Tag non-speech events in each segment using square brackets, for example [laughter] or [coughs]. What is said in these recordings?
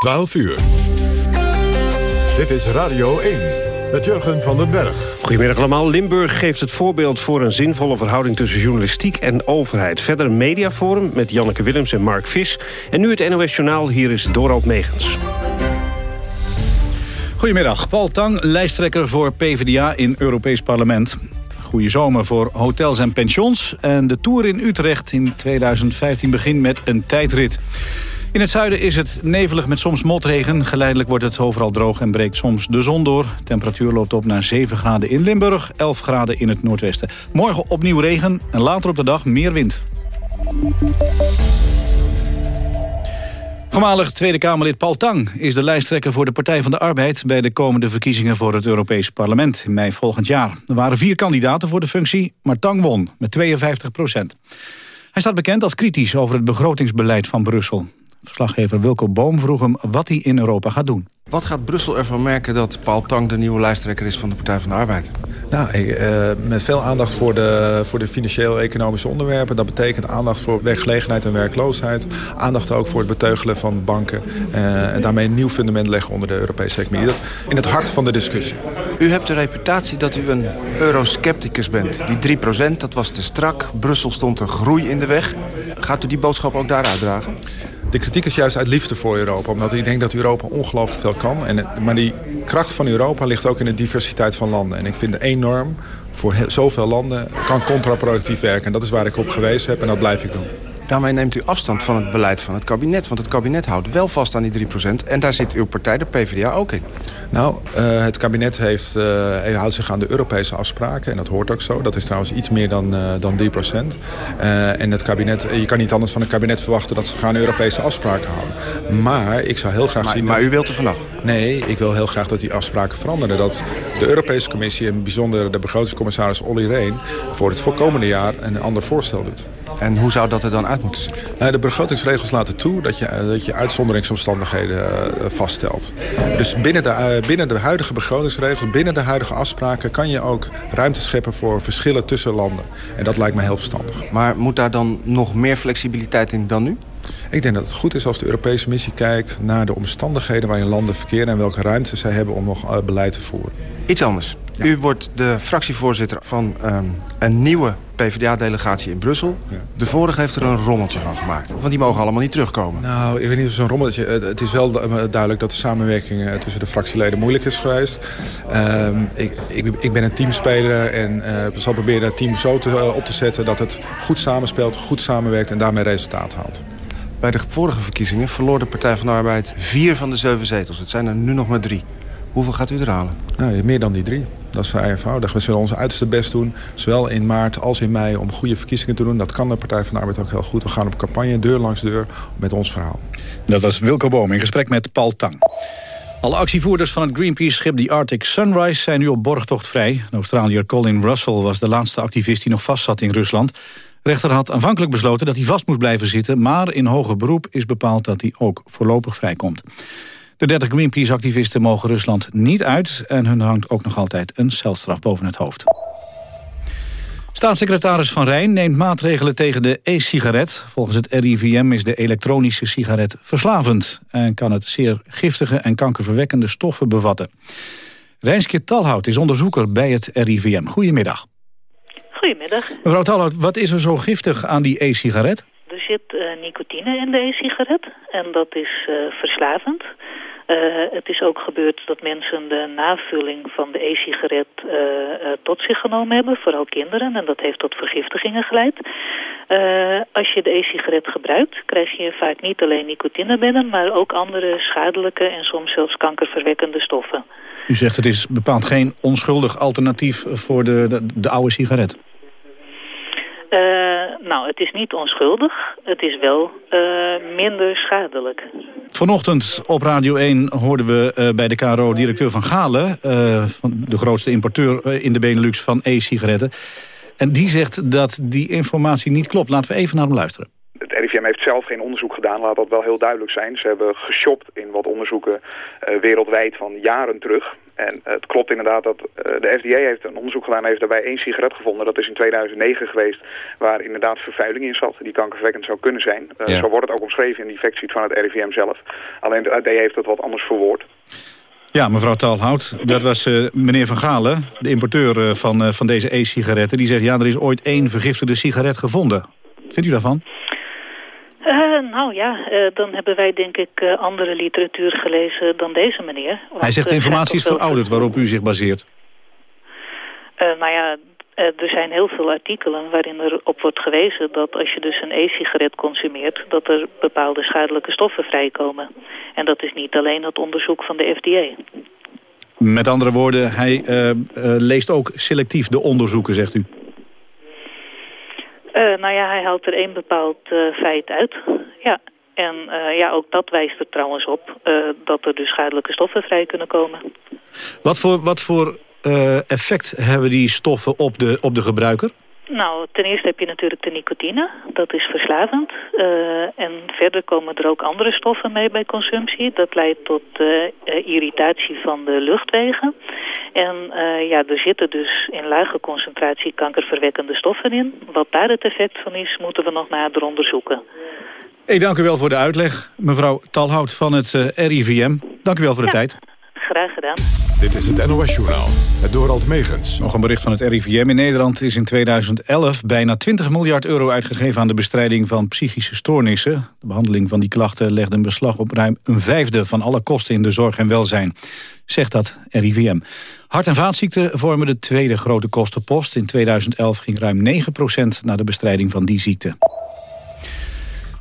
12 uur. Dit is Radio 1 met Jurgen van den Berg. Goedemiddag allemaal. Limburg geeft het voorbeeld voor een zinvolle verhouding tussen journalistiek en overheid. Verder een mediaforum met Janneke Willems en Mark Vis. En nu het NOS Journaal, hier is Dorald Megens. Goedemiddag, Paul Tang, lijsttrekker voor PvdA in Europees Parlement. Goede zomer voor hotels en pensions. En de Tour in Utrecht in 2015 begint met een tijdrit. In het zuiden is het nevelig met soms motregen. Geleidelijk wordt het overal droog en breekt soms de zon door. Temperatuur loopt op naar 7 graden in Limburg, 11 graden in het noordwesten. Morgen opnieuw regen en later op de dag meer wind. Voormalig Tweede Kamerlid Paul Tang is de lijsttrekker voor de Partij van de Arbeid... bij de komende verkiezingen voor het Europees Parlement in mei volgend jaar. Er waren vier kandidaten voor de functie, maar Tang won met 52 procent. Hij staat bekend als kritisch over het begrotingsbeleid van Brussel. Verslaggever Wilco Boom vroeg hem wat hij in Europa gaat doen. Wat gaat Brussel ervan merken dat Paul Tang de nieuwe lijsttrekker is van de Partij van de Arbeid? Nou, eh, met veel aandacht voor de, voor de financieel-economische onderwerpen. Dat betekent aandacht voor werkgelegenheid en werkloosheid. Aandacht ook voor het beteugelen van banken. Eh, en daarmee een nieuw fundament leggen onder de Europese economie. Dat in het hart van de discussie. U hebt de reputatie dat u een euroscepticus bent. Die 3% dat was te strak. Brussel stond een groei in de weg. Gaat u die boodschap ook daar uitdragen? De kritiek is juist uit liefde voor Europa. Omdat ik denk dat Europa ongelooflijk veel kan. En, maar die kracht van Europa ligt ook in de diversiteit van landen. En ik vind het enorm voor zoveel landen kan contraproductief werken. En dat is waar ik op gewezen heb en dat blijf ik doen. Daarmee neemt u afstand van het beleid van het kabinet. Want het kabinet houdt wel vast aan die 3%. En daar zit uw partij, de PvdA, ook in. Nou, uh, het kabinet heeft, uh, houdt zich aan de Europese afspraken. En dat hoort ook zo. Dat is trouwens iets meer dan, uh, dan 3%. en het kabinet, je kan niet anders van het kabinet verwachten... dat ze gaan Europese afspraken houden. Maar ik zou heel graag maar, zien... Maar u wilt er vanaf? Nee, ik wil heel graag dat die afspraken veranderen. Dat de Europese Commissie en bijzonder de begrotingscommissaris Olly Rehn... voor het komende jaar een ander voorstel doet. En hoe zou dat er dan uit moeten zien? Nou, de begrotingsregels laten toe dat je, dat je uitzonderingsomstandigheden vaststelt. Dus binnen de binnen de huidige begrotingsregels, binnen de huidige afspraken... kan je ook ruimte scheppen voor verschillen tussen landen. En dat lijkt me heel verstandig. Maar moet daar dan nog meer flexibiliteit in dan nu? Ik denk dat het goed is als de Europese missie kijkt naar de omstandigheden waarin landen verkeren... en welke ruimte zij hebben om nog beleid te voeren. Iets anders. U wordt de fractievoorzitter van um, een nieuwe PvdA-delegatie in Brussel. Ja. De vorige heeft er een rommeltje van gemaakt. Want die mogen allemaal niet terugkomen. Nou, ik weet niet of zo'n rommeltje... Het is wel duidelijk dat de samenwerking tussen de fractieleden moeilijk is geweest. Um, ik, ik, ik, ben een teamspeler en uh, zal proberen het team zo te, uh, op te zetten... dat het goed samenspeelt, goed samenwerkt en daarmee resultaat haalt. Bij de vorige verkiezingen verloor de Partij van de Arbeid vier van de zeven zetels. Het zijn er nu nog maar drie. Hoeveel gaat u er halen? Nou, meer dan die drie. Dat is vrij eenvoudig. We zullen ons uiterste best doen, zowel in maart als in mei... om goede verkiezingen te doen. Dat kan de Partij van de Arbeid ook heel goed. We gaan op campagne, deur langs deur, met ons verhaal. Dat was Wilco Boom in gesprek met Paul Tang. Alle actievoerders van het Greenpeace-schip The Arctic Sunrise... zijn nu op borgtocht vrij. De Australiër Colin Russell was de laatste activist die nog vastzat in Rusland. De rechter had aanvankelijk besloten dat hij vast moest blijven zitten... maar in hoger beroep is bepaald dat hij ook voorlopig vrijkomt. De 30 Greenpeace-activisten mogen Rusland niet uit... en hun hangt ook nog altijd een celstraf boven het hoofd. Staatssecretaris Van Rijn neemt maatregelen tegen de e-sigaret. Volgens het RIVM is de elektronische sigaret verslavend... en kan het zeer giftige en kankerverwekkende stoffen bevatten. Rijnske Talhout is onderzoeker bij het RIVM. Goedemiddag. Goedemiddag. Mevrouw Talhout, wat is er zo giftig aan die e-sigaret? Er zit uh, nicotine in de e-sigaret en dat is uh, verslavend. Uh, het is ook gebeurd dat mensen de navulling van de e-sigaret uh, uh, tot zich genomen hebben, vooral kinderen, en dat heeft tot vergiftigingen geleid. als je de e-sigaret gebruikt, krijg je vaak niet alleen nicotine binnen, maar ook andere schadelijke en soms zelfs kankerverwekkende stoffen. U zegt het is bepaald geen onschuldig alternatief voor de, de oude sigaret. Uh, nou, het is niet onschuldig. Het is wel uh, minder schadelijk. Vanochtend op Radio 1 hoorden we uh, bij de KRO directeur van Galen... van de grootste importeur in de Benelux van e-sigaretten. En die zegt dat die informatie niet klopt. Laten we even naar hem luisteren. Het RIVM heeft zelf geen onderzoek gedaan, laat dat wel heel duidelijk zijn. Ze hebben geshopt in wat onderzoeken wereldwijd van jaren terug. En het klopt inderdaad dat de FDA heeft een onderzoek gedaan... heeft daarbij één sigaret gevonden. Dat is in 2009 geweest waar inderdaad vervuiling in zat... die kankerverwekkend zou kunnen zijn. Zo wordt het ook omschreven in die factsheet van het RIVM zelf. Alleen de FDA heeft het wat anders verwoord. Ja, mevrouw Talhout, dat was meneer Van Galen, de importeur van, van deze e-sigaretten. Die zegt, ja, er is ooit één vergiftigde sigaret gevonden. Wat vindt u daarvan? Uh, nou ja, uh, dan hebben wij denk ik uh, andere literatuur gelezen dan deze meneer. Hij zegt de informatie is verouderd waarop u zich baseert. nou ja, er zijn heel veel artikelen waarin er op wordt gewezen dat als je dus een e-sigaret consumeert... dat er bepaalde schadelijke stoffen vrijkomen. En dat is niet alleen het onderzoek van de FDA. Met andere woorden, hij leest ook selectief de onderzoeken, zegt u. Uh, nou ja, hij haalt er één bepaald uh, feit uit. Ja. En uh, ja, ook dat wijst er trouwens op dat er dus schadelijke stoffen vrij kunnen komen. Wat voor, wat voor effect hebben die stoffen op de, op de gebruiker? Nou, ten eerste heb je natuurlijk de nicotine. Dat is verslavend. Uh, en verder komen er ook andere stoffen mee bij consumptie. Dat leidt tot uh, irritatie van de luchtwegen. En uh, ja, er zitten dus in lage concentratie kankerverwekkende stoffen in. Wat daar het effect van is, moeten we nog nader onderzoeken. Ik dank u wel voor de uitleg, mevrouw Talhout van het RIVM. Dank u wel voor de ja. tijd. Graag gedaan. Dit is het NOS-journaal, het Dorald Megens. Nog een bericht van het RIVM. In Nederland is in 2011 bijna 20 miljard euro uitgegeven... aan de bestrijding van psychische stoornissen. De behandeling van die klachten legde een beslag op ruim een vijfde... van alle kosten in de zorg en welzijn, zegt dat RIVM. Hart- en vaatziekten vormen de tweede grote kostenpost. In 2011 ging ruim 9% naar de bestrijding van die ziekte.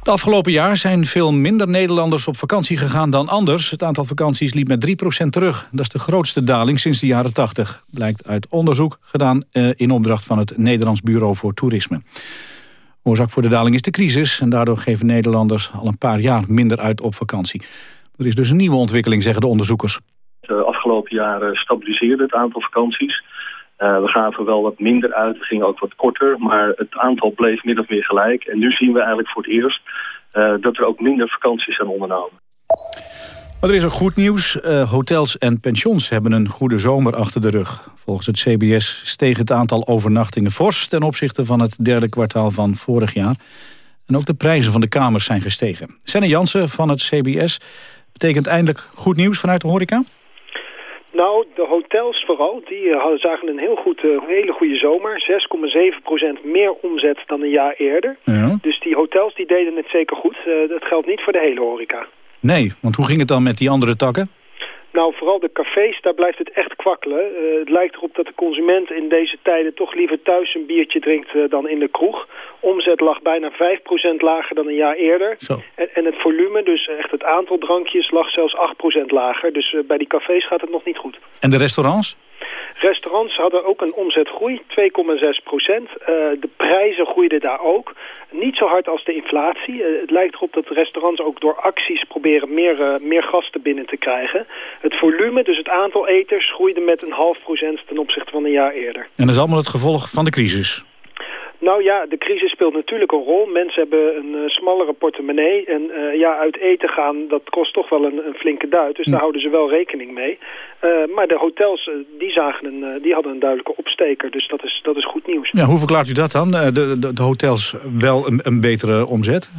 Het afgelopen jaar zijn veel minder Nederlanders op vakantie gegaan dan anders. Het aantal vakanties liep met 3% terug. Dat is de grootste daling sinds de jaren 80. Blijkt uit onderzoek gedaan eh, in opdracht van het Nederlands Bureau voor Toerisme. Oorzaak voor de daling is de crisis. En daardoor geven Nederlanders al een paar jaar minder uit op vakantie. Er is dus een nieuwe ontwikkeling, zeggen de onderzoekers. De afgelopen jaren stabiliseerde het aantal vakanties. Uh, we gaven wel wat minder uit, we gingen ook wat korter, maar het aantal bleef min of meer gelijk. En nu zien we eigenlijk voor het eerst dat er ook minder vakanties zijn ondernomen. Maar er is ook goed nieuws. Uh, hotels en pensions hebben een goede zomer achter de rug. Volgens het CBS steeg het aantal overnachtingen fors... ten opzichte van het derde kwartaal van vorig jaar. En ook de prijzen van de kamers zijn gestegen. Senne Jansen van het CBS betekent eindelijk goed nieuws vanuit de horeca? Nou, de hotels vooral, die uh, zagen een heel goed, uh, hele goede zomer. 6,7% meer omzet dan een jaar eerder. Ja. Dus die hotels die deden het zeker goed. Uh, dat geldt niet voor de hele horeca. Nee, want hoe ging het dan met die andere takken? Nou, vooral de cafés, daar blijft het echt kwakkelen. Uh, het lijkt erop dat de consument in deze tijden toch liever thuis een biertje drinkt uh, dan in de kroeg. Omzet lag bijna 5% lager dan een jaar eerder. En, en, het volume, dus echt het aantal drankjes, lag zelfs 8% lager. Dus uh, bij die cafés gaat het nog niet goed. En de restaurants? Restaurants hadden ook een omzetgroei, 2,6 procent. Uh, de prijzen groeiden daar ook. Niet zo hard als de inflatie. Uh, het lijkt erop dat restaurants ook door acties proberen meer, uh, meer gasten binnen te krijgen. Het volume, dus het aantal eters, groeide met een half procent ten opzichte van een jaar eerder. En dat is allemaal het gevolg van de crisis? Nou ja, de crisis speelt natuurlijk een rol. Mensen hebben een uh, smallere portemonnee. En uh, ja, uit eten gaan, dat kost toch wel een, een flinke duit. Dus daar houden ze wel rekening mee. Uh, maar de hotels, die, zagen een, die hadden een duidelijke opsteker. Dus dat is, dat is goed nieuws. Ja, hoe verklaart u dat dan? De, de, de hotels wel een, een betere omzet?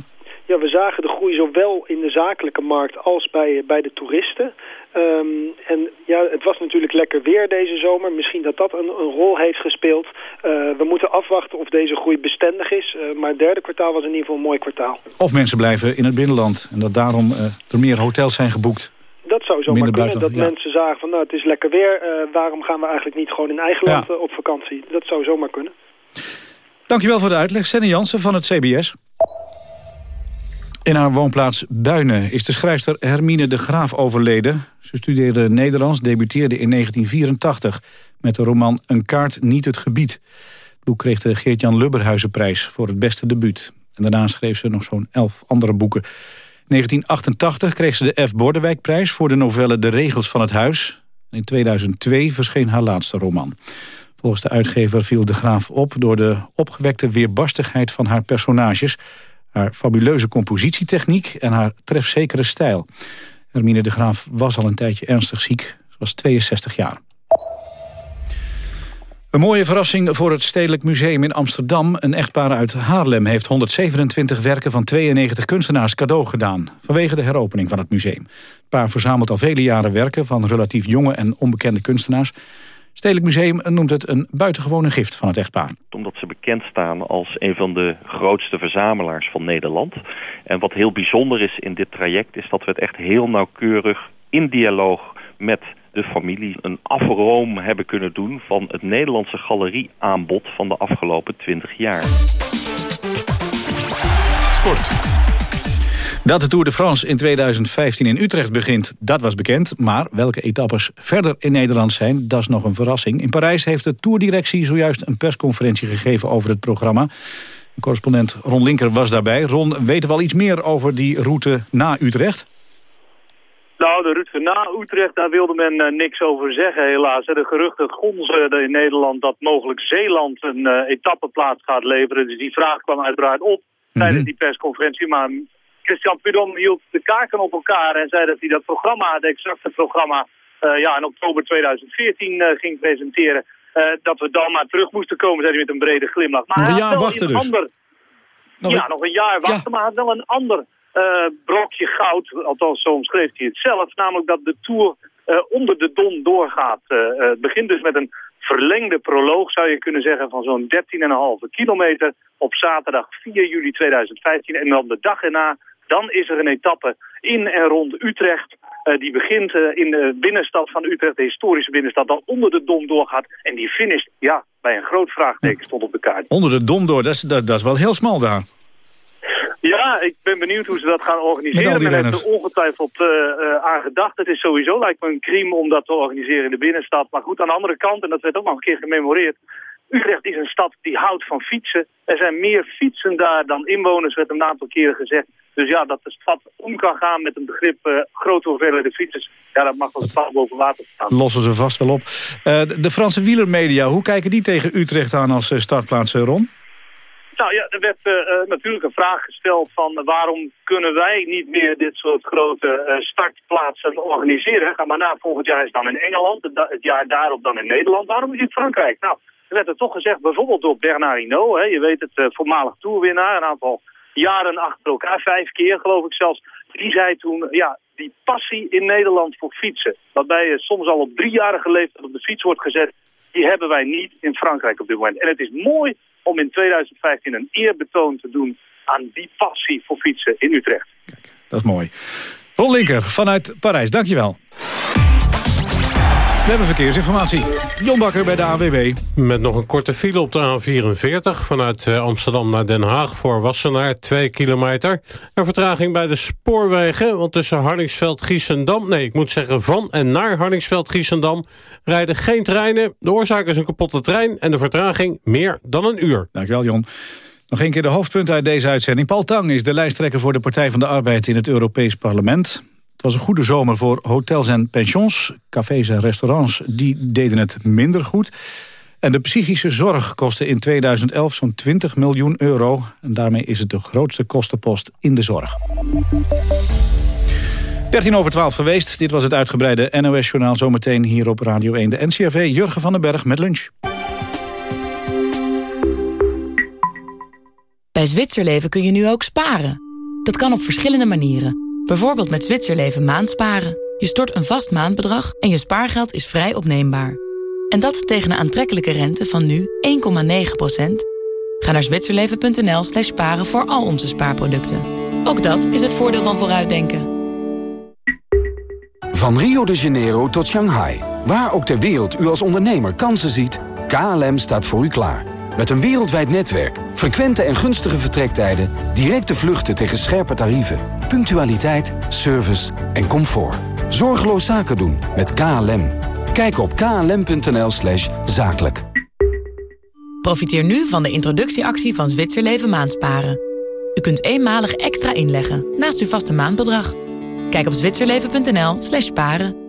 Ja, we zagen de groei zowel in de zakelijke markt als bij, bij de toeristen. Um, en ja, het was natuurlijk lekker weer deze zomer. Misschien dat dat een, een rol heeft gespeeld. Uh, we moeten afwachten of deze groei bestendig is. Uh, maar het derde kwartaal was in ieder geval een mooi kwartaal. Of mensen blijven in het binnenland. En dat daarom uh, er meer hotels zijn geboekt. Dat zou zomaar Minder kunnen. Dat ja. mensen zagen van nou het is lekker weer. waarom gaan we eigenlijk niet gewoon in eigen land ja. op vakantie? Dat zou zomaar kunnen. Dankjewel voor de uitleg. Senne Jansen van het CBS. In haar woonplaats Buinen is de schrijfster Hermine de Graaf overleden. Ze studeerde Nederlands, debuteerde in 1984 met de roman Een kaart niet het gebied. Het boek kreeg de Geert-Jan Lubberhuizenprijs voor het beste debuut. Daarna schreef ze nog zo'n elf andere boeken. In 1988 kreeg ze de F. Bordewijkprijs voor de novelle De Regels van het Huis. In 2002 verscheen haar laatste roman. Volgens de uitgever viel de Graaf op door de opgewekte weerbarstigheid van haar personages haar fabuleuze compositietechniek en haar trefzekere stijl. Hermine de Graaf was al een tijdje ernstig ziek. Ze was 62 jaar. Een mooie verrassing voor het Stedelijk Museum in Amsterdam. Een echtpaar uit Haarlem heeft 127 werken van 92 kunstenaars cadeau gedaan. Vanwege de heropening van het museum. Het paar verzamelt al vele jaren werken van relatief jonge en onbekende kunstenaars. Stedelijk Museum noemt het een buitengewone gift van het echtpaar. Omdat ze bekend staan als een van de grootste verzamelaars van Nederland. En wat heel bijzonder is in dit traject is dat we het echt heel nauwkeurig in dialoog met de familie een afroom hebben kunnen doen van het Nederlandse galerieaanbod van de afgelopen 20 jaar. Sport. Dat de Tour de France in 2015 in Utrecht begint, dat was bekend. Maar welke etappes verder in Nederland zijn, dat is nog een verrassing. In Parijs heeft de Tourdirectie zojuist een persconferentie gegeven over het programma. correspondent Ron Linker was daarbij. Ron, weten we al iets meer over die route na Utrecht? Nou, de route na Utrecht, daar wilde men uh, niks over zeggen helaas. De geruchten gonzen in Nederland dat mogelijk Zeeland een uh, etappeplaats gaat leveren. Dus die vraag kwam uiteraard op tijdens mhm. die persconferentie. Maar Christian Prudhomme hield de kaarten op elkaar en zei dat hij dat programma, het exacte programma, uh, ja, in oktober 2014 ging presenteren. dat we dan maar terug moesten komen, zei hij met een brede glimlach. Maar nog een jaar wachten dus. Ander... ja, nog een jaar wachten, maar hij had wel een ander uh, brokje goud, althans zo omschreef hij het zelf, namelijk dat de Tour uh, onder de Don doorgaat. Uh, het begint dus met een verlengde proloog, zou je kunnen zeggen, van zo'n 13,5 kilometer op zaterdag 4 juli 2015. En dan de dag erna, dan is er een etappe in en rond Utrecht. die begint in de binnenstad van Utrecht, de historische binnenstad, dan onder de Dom doorgaat. En die finisht, ja, bij een groot vraagteken stond op de kaart. Onder de Dom door, dat is, dat, dat is wel heel smal daar. Ja, ik ben benieuwd hoe ze dat gaan organiseren. Men heeft er ongetwijfeld uh, uh, aan gedacht. Het is sowieso, lijkt me een crime om dat te organiseren in de binnenstad. Maar goed, aan de andere kant, en dat werd ook nog een keer gememoreerd... Utrecht is een stad die houdt van fietsen. Er zijn meer fietsen daar dan inwoners, werd een aantal keren gezegd. Dus ja, dat de stad om kan gaan met een begrip uh, grote hoeveelheden fietsers... ja, dat mag wel stad boven water staan. Lossen ze vast wel op. de Franse wielermedia, hoe kijken die tegen Utrecht aan als startplaats, Ron? Nou ja, er werd uh, natuurlijk een vraag gesteld van waarom kunnen wij niet meer dit soort grote startplaatsen organiseren. Ga maar na, volgend jaar is dan in Engeland, het, jaar daarop dan in Nederland. Waarom is het Frankrijk? Nou, er werd er toch gezegd, bijvoorbeeld door Bernard hè, je weet het, uh, voormalig toerwinnaar, een aantal jaren achter elkaar, vijf keer geloof ik zelfs. Die zei toen, ja, die passie in Nederland voor fietsen, waarbij je soms al op driejarige leeftijd op de fiets wordt gezet, die hebben wij niet in Frankrijk op dit moment. En het is mooi om in 2015 een eerbetoon te doen aan die passie voor fietsen in Utrecht. Dat is mooi. Ron Linker vanuit Parijs, dankjewel. We hebben verkeersinformatie. Jon Bakker bij de AWB. Met nog een korte file op de A44 vanuit eh, Amsterdam naar Den Haag voor Wassenaar, 2 kilometer. Een vertraging bij de spoorwegen, want tussen Harningsveld-Giessendam... nee, ik moet zeggen van en naar Harningsveld-Giessendam rijden geen treinen. De oorzaak is een kapotte trein en de vertraging meer dan een uur. Dankjewel, Jon. Nog een keer de hoofdpunten uit deze uitzending. Paul Tang is de lijsttrekker voor de Partij van de Arbeid in het Europees Parlement. Het was een goede zomer voor hotels en pensions. Cafés en restaurants die deden het minder goed. En de psychische zorg kostte in 2011 zo'n 20 miljoen euro. En daarmee is het de grootste kostenpost in de zorg. 13 over 12 geweest. Dit was het uitgebreide NOS-journaal zometeen hier op Radio 1. De NCRV Jurgen van den Berg met lunch. Bij Zwitserleven kun je nu ook sparen. Dat kan op verschillende manieren. Bijvoorbeeld met Zwitserleven maandsparen. Je stort een vast maandbedrag en je spaargeld is vrij opneembaar. En dat tegen een aantrekkelijke rente van nu 1,9%. Ga naar zwitserleven.nl slash sparen voor al onze spaarproducten. Ook dat is het voordeel van vooruitdenken. Van Rio de Janeiro tot Shanghai. Waar ook ter wereld u als ondernemer kansen ziet... KLM staat voor u klaar. Met een wereldwijd netwerk, frequente en gunstige vertrektijden... directe vluchten tegen scherpe tarieven, punctualiteit, service en comfort. Zorgeloos zaken doen met KLM. Kijk op klm.nl slash zakelijk. Profiteer nu van de introductieactie van Zwitserleven Maandsparen. U kunt eenmalig extra inleggen naast uw vaste maandbedrag. Kijk op zwitserleven.nl slash paren.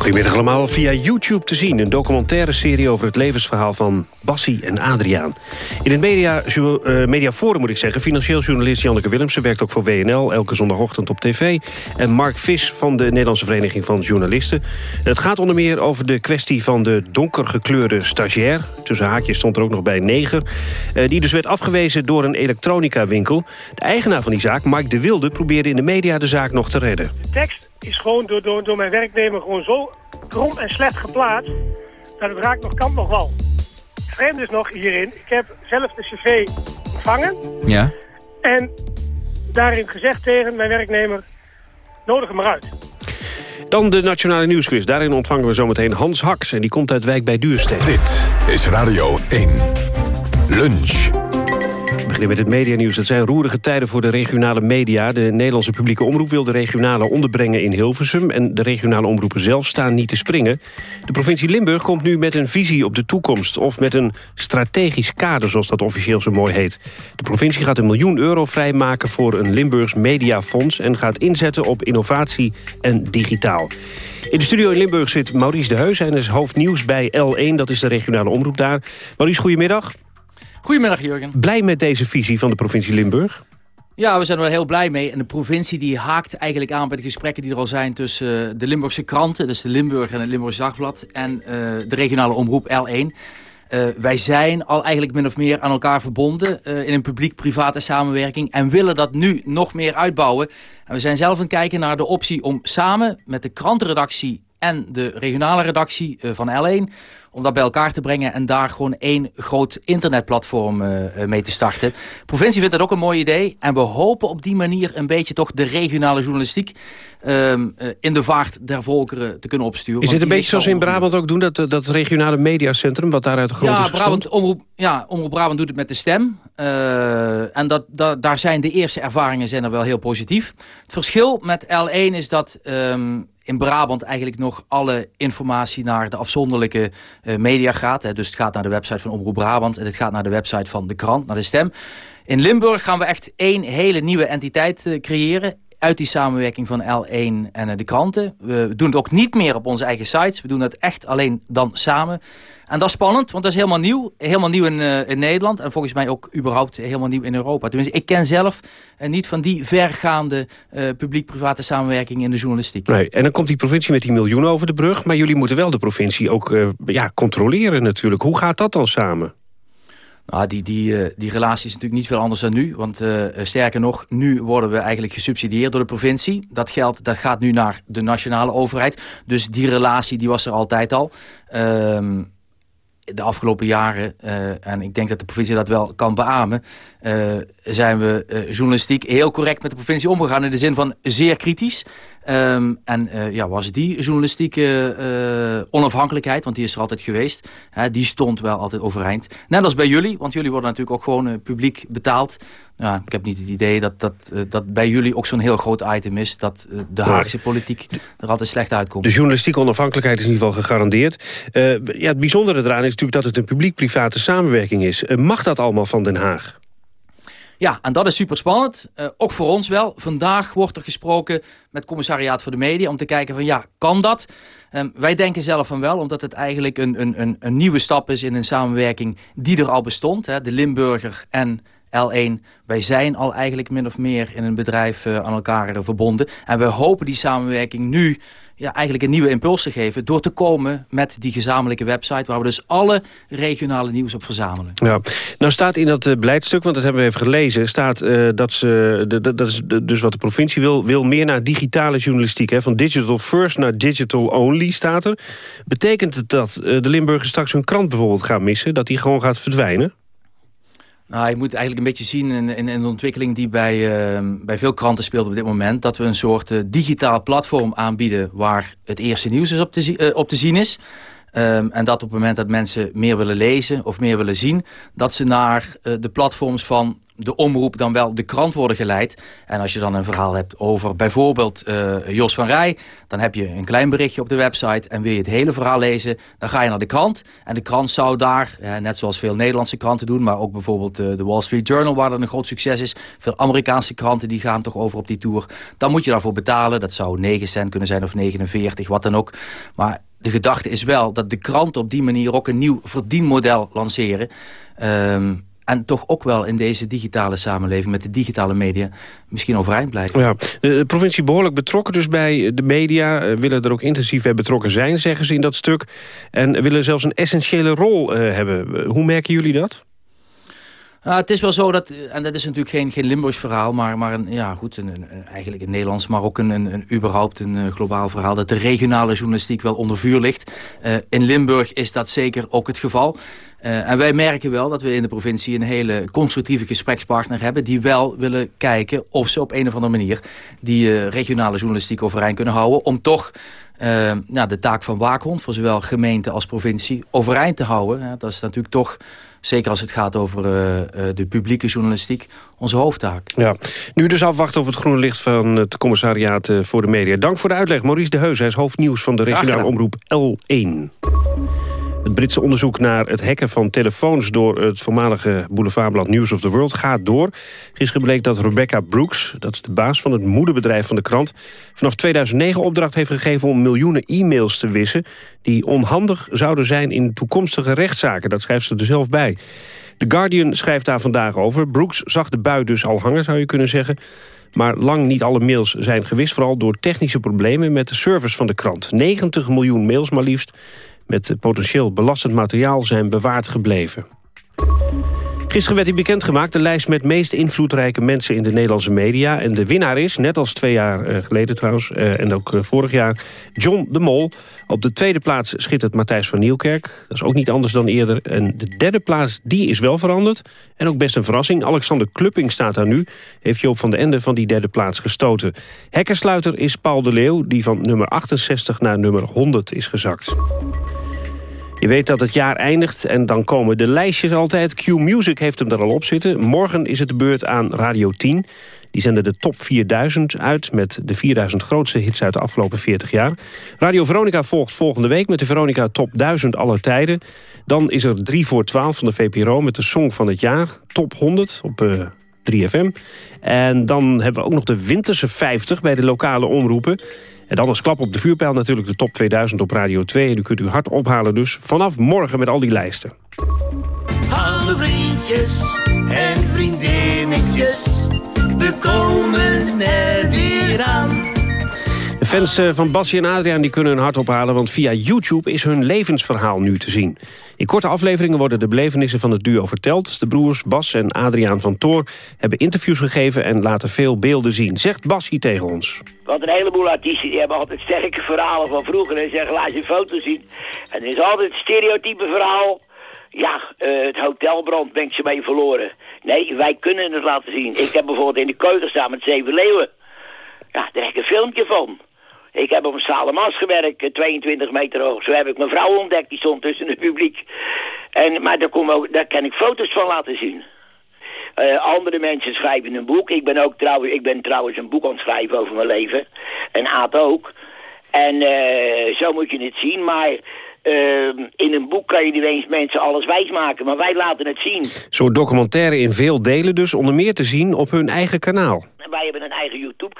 Goedemiddag allemaal. Via YouTube te zien. Een documentaire serie over het levensverhaal van Bassie en Adriaan. In het media, uh, mediaforum moet ik zeggen. Financieel journalist Janneke Willemsen werkt ook voor WNL. Elke zondagochtend op tv. En Mark Vis van de Nederlandse Vereniging van Journalisten. het gaat onder meer over de kwestie van de donkergekleurde stagiair. Tussen haakjes stond er ook nog bij neger. Uh, die dus werd afgewezen door een elektronica winkel. De eigenaar van die zaak, Mike de Wilde, probeerde in de media de zaak nog te redden. De tekst is gewoon door, door, door mijn werknemer gewoon zo krom en slecht geplaatst... dat het raakt nog kant nog wel. Vreemd is nog hierin, ik heb zelf de cv ontvangen... Ja. en daarin gezegd tegen mijn werknemer... nodig hem maar uit. Dan de Nationale Nieuwsquiz. Daarin ontvangen we zometeen Hans Haks. En die komt uit Wijk bij Duurstede. Dit is Radio 1. Lunch beginnen met het medianieuws. Het zijn roerige tijden voor de regionale media. De Nederlandse publieke omroep wil de regionale onderbrengen in Hilversum... en de regionale omroepen zelf staan niet te springen. De provincie Limburg komt nu met een visie op de toekomst... of met een strategisch kader, zoals dat officieel zo mooi heet. De provincie gaat een miljoen euro vrijmaken voor een Limburgs mediafonds... en gaat inzetten op innovatie en digitaal. In de studio in Limburg zit Maurice de Heus... en is hoofdnieuws bij L1, dat is de regionale omroep daar. Maurice, goedemiddag. Goedemiddag Jurgen. Blij met deze visie van de provincie Limburg? Ja, we zijn er heel blij mee. En de provincie die haakt eigenlijk aan bij de gesprekken die er al zijn... tussen eh, de Limburgse kranten, dus de Limburg en het Limburgs Dagblad... en uh, de regionale omroep L1. Uh, eh, wij zijn al eigenlijk min of meer aan elkaar verbonden... in een publiek-private samenwerking... en willen dat nu nog meer uitbouwen. En we zijn zelf aan het kijken naar de optie om samen met de krantenredactie... en de regionale redactie van L1 om dat bij elkaar te brengen en daar gewoon één groot internetplatform uh, mee te starten. De provincie vindt dat ook een mooi idee en we hopen op die manier een beetje toch de regionale journalistiek uh, in de vaart der volkeren te kunnen opsturen. Is het een beetje zoals we in Brabant ook doen, dat, dat regionale mediacentrum wat daaruit de grond ja, is Brabant, omroep, ja, Omroep Brabant doet het met de stem. Uh, en dat, dat, daar zijn de eerste ervaringen zijn er wel heel positief. Het verschil met L1 is dat um, in Brabant eigenlijk nog alle informatie naar de afzonderlijke uh, media gaat. Hè. Dus het gaat naar de website van Omroep Brabant en het gaat naar de website van de krant, naar de stem. In Limburg gaan we echt één hele nieuwe entiteit uh, creëren uit die samenwerking van L1 en de kranten. We doen het ook niet meer op onze eigen sites. We doen het echt alleen dan samen. En dat is spannend, want dat is helemaal nieuw. Helemaal nieuw in, uh, in Nederland. En volgens mij ook überhaupt helemaal nieuw in Europa. Tenminste, ik ken zelf uh, niet van die vergaande publiek-private samenwerking in de journalistiek. Nee, en dan komt die provincie met die miljoenen over de brug. Maar jullie moeten wel de provincie ook ja, controleren natuurlijk. Hoe gaat dat dan samen? Nou, die, die, die relatie is natuurlijk niet veel anders dan nu. Want uh, sterker nog, nu worden we eigenlijk gesubsidieerd door de provincie. Dat geld dat gaat nu naar de nationale overheid. Dus die relatie die was er altijd al. Uh, de afgelopen jaren, uh, en ik denk dat de provincie dat wel kan beamen... Uh, zijn we uh, journalistiek heel correct met de provincie omgegaan... in de zin van zeer kritisch. Um, en ja, was die journalistieke onafhankelijkheid, want die is er altijd geweest... die stond wel altijd overeind. Net als bij jullie, want jullie worden natuurlijk ook gewoon publiek betaald ja, ik heb niet het idee dat, dat, uh, dat bij jullie ook zo'n heel groot item is... dat uh, de Haagse politiek er altijd slecht uitkomt. De journalistieke onafhankelijkheid is in ieder geval gegarandeerd. Uh, ja, het bijzondere eraan is natuurlijk dat het een publiek-private samenwerking is. mag dat allemaal van Den Haag? Ja, en dat is super spannend. ook voor ons wel. Vandaag wordt er gesproken met het commissariaat voor de media... om te kijken van ja, kan dat? Um, wij denken zelf van wel, omdat het eigenlijk een, een, een, een nieuwe stap is... in een samenwerking die er al bestond. Hè, de Limburger en L1, wij zijn al eigenlijk min of meer in een bedrijf uh, aan elkaar uh, verbonden. En we hopen die samenwerking nu ja, eigenlijk een nieuwe impuls te geven... door te komen met die gezamenlijke website... waar we dus alle regionale nieuws op verzamelen. Ja. Nou staat in dat uh, beleidstuk, want dat hebben we even gelezen... staat dat ze, dat is dus wat de provincie wil... wil meer naar digitale journalistiek. Hè, van digital first naar digital only staat er. Betekent het dat de Limburgers straks hun krant bijvoorbeeld gaan missen? Dat die gewoon gaat verdwijnen? Nou, je moet eigenlijk een beetje zien in, in, de ontwikkeling die bij, uh, bij veel kranten speelt op dit moment. Dat we een soort uh, digitaal platform aanbieden waar het eerste nieuws is op te, uh, op te zien is. Um, en dat op het moment dat mensen meer willen lezen of meer willen zien... dat ze naar de platforms van de omroep dan wel de krant worden geleid. En als je dan een verhaal hebt over bijvoorbeeld Jos van Rij... dan heb je een klein berichtje op de website... en wil je het hele verhaal lezen, dan ga je naar de krant. En de krant zou daar, net zoals veel Nederlandse kranten doen... maar ook bijvoorbeeld de Wall Street Journal, waar dat een groot succes is... veel Amerikaanse kranten die gaan toch over op die tour. Dan moet je daarvoor betalen. Dat zou 9 cent kunnen zijn of 49, wat dan ook. Maar de gedachte is wel dat de kranten op die manier ook een nieuw verdienmodel lanceren. Ehm, en toch ook wel in deze digitale samenleving met de digitale media misschien overeind blijven. Ja, de provincie behoorlijk betrokken dus bij de media. Uh, willen er ook intensief bij betrokken zijn, zeggen ze in dat stuk. En willen zelfs een essentiële rol uh, hebben. Hoe merken jullie dat? Uh, het is wel zo dat, en dat is natuurlijk geen, geen Limburgs verhaal, maar, maar een, ja, goed, een, een, eigenlijk een Nederlands, maar ook een, een, überhaupt een uh, globaal verhaal, dat de regionale journalistiek wel onder vuur ligt. Uh, in Limburg is dat zeker ook het geval. en wij merken wel dat we in de provincie een hele constructieve gesprekspartner hebben, die wel willen kijken of ze op een of andere manier die regionale journalistiek overeind kunnen houden, om toch nou, de taak van waakhond voor zowel gemeente als provincie overeind te houden. dat is natuurlijk toch zeker als het gaat over uh, de publieke journalistiek, onze hoofdtaak. Ja. Nu dus afwachten op het groene licht van het commissariaat eh, voor de media. Dank voor de uitleg, Maurice de Heus. Hij is hoofdnieuws van de regionale omroep L1. Het Britse onderzoek naar het hacken van telefoons... door het voormalige boulevardblad News of the World gaat door. Gisteren bleek dat Rebecca Brooks, dat is de baas van het moederbedrijf van de krant... vanaf 2009 opdracht heeft gegeven om miljoenen e-mails te wissen... die onhandig zouden zijn in toekomstige rechtszaken. Dat schrijft ze er zelf bij. The Guardian schrijft daar vandaag over. Brooks zag de bui dus al hangen, zou je kunnen zeggen... Maar lang niet alle mails zijn gewist, vooral door technische problemen met de service van de krant. 90 miljoen mails maar liefst met potentieel belastend materiaal zijn bewaard gebleven. Gisteren werd hij bekendgemaakt, de lijst met meest invloedrijke mensen in de Nederlandse media. En de winnaar is, net als twee jaar eh, geleden trouwens, uh, en ook uh, vorig jaar, John de Mol. Op de tweede plaats schittert Matthijs van Nieuwkerk. Dat is ook niet anders dan eerder. En de derde plaats, die is wel veranderd. En ook best een verrassing. Alexander Klupping staat daar nu. Heeft Joop van de Ende van die derde plaats gestoten. Hekkersluiter is Paul de Leeuw, die van nummer 68 naar nummer 100 is gezakt. Je weet dat het jaar eindigt en dan komen de lijstjes altijd. Q-Music heeft hem er al op zitten. Morgen is het de beurt aan Radio 10. Die zenden de top 4000 uit met de 4000 grootste hits uit de afgelopen 40 jaar. Radio Veronica volgt volgende week met de Veronica Top 1000 aller tijden. Dan is er 3 voor 12 van de VPRO met de Song van het Jaar. Top 100 op uh, eh, 3FM. En dan hebben we ook nog de Winterse 50 bij de lokale omroepen. En dan als klap op de vuurpijl natuurlijk de top 2000 op Radio 2. En u kunt u hard ophalen dus vanaf morgen met al die lijsten. Hallo vriendjes en vriendinnetjes, we komen er weer aan. Fans eh, van Bassie en Adriaan die kunnen hun hart ophalen... want via YouTube is hun levensverhaal nu te zien. In korte afleveringen worden de belevenissen van het duo verteld. De broers Bas en Adriaan van Toor hebben interviews gegeven... en laten veel beelden zien, zegt Bassie tegen ons. Want een heleboel artiesten die hebben altijd sterke verhalen van vroeger... en zeggen, laat je foto's zien. En er is altijd het stereotype verhaal... Ja, uh, het hotel brandt, ben ik ze mee verloren. Nee, wij kunnen het laten zien. Ik heb bijvoorbeeld in de keuken staan met zeven leeuwen. Ja, daar heb ik een filmpje van. Ik heb op een stalen gewerkt, 22 eh, meter hoog. Zo heb ik mijn vrouw ontdekt, die stond tussen het publiek. En, maar daar, kom ook, daar kan ik foto's van laten zien. Uh, andere mensen schrijven een boek. Ik ben, ook trouwens, ik ben trouwens een boek aan het schrijven over mijn leven. En Aad ook. En uh, zo moet je het zien. Maar uh, in een boek kan je niet eens mensen alles wijsmaken. Maar wij laten het zien. Zo'n documentaire in veel delen dus. Onder meer te zien op hun eigen kanaal. Wij hebben een eigen YouTube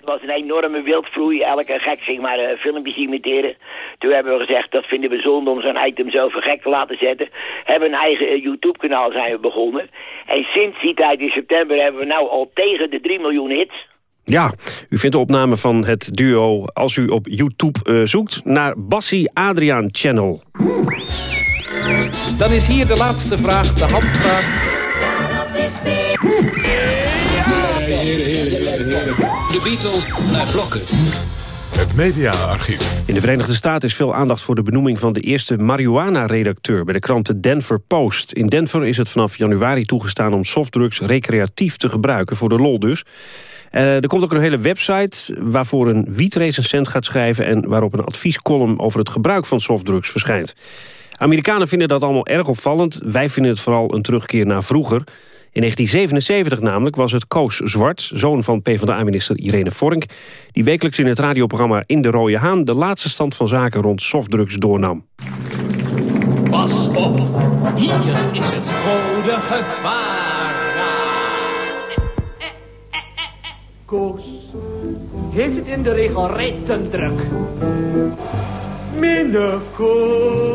kanaal was een enorme wildvloei. Elke gek ging maar uh, filmpjes imiteren. Toen hebben we gezegd, dat vinden we zonde om zo'n item zo voor gek te laten zetten. Hebben een eigen uh, YouTube-kanaal zijn we begonnen. En sinds die tijd in september hebben we nou al tegen de 3 miljoen hits. Ja, u vindt de opname van het duo als u op YouTube uh, zoekt naar Bassie Adriaan Channel. Dan is hier de laatste vraag, de handvraag. De Beatles naar blokken. Het mediaarchief. In de Verenigde Staten is veel aandacht voor de benoeming van de eerste marihuana-redacteur bij de krant de Denver Post. In Denver is het vanaf januari toegestaan om softdrugs recreatief te gebruiken, voor de lol dus. Uh, er komt ook een hele website waarvoor een wietrecensent gaat schrijven... en waarop een adviescolumn over het gebruik van softdrugs verschijnt. Amerikanen vinden dat allemaal erg opvallend. Wij vinden het vooral een terugkeer naar vroeger. In 1977 namelijk was het Koos Zwart, zoon van PvdA-minister Irene Vorink... die wekelijks in het radioprogramma In de Rode Haan... de laatste stand van zaken rond softdrugs doornam. Pas op, hier is het rode gevaar. Koos heeft het in de regel reten druk. Minnekoos.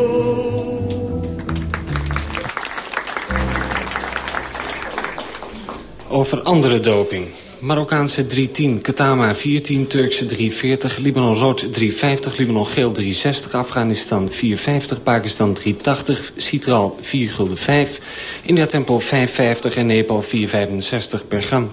Over andere doping. Marokkaanse 310, Katama 14, Turkse 340, Libanon rood 350, Libanon geel 360, Afghanistan 450, Pakistan 380, Citral 4 gulden 5, India Tempel 550 en Nepal 465 per gram.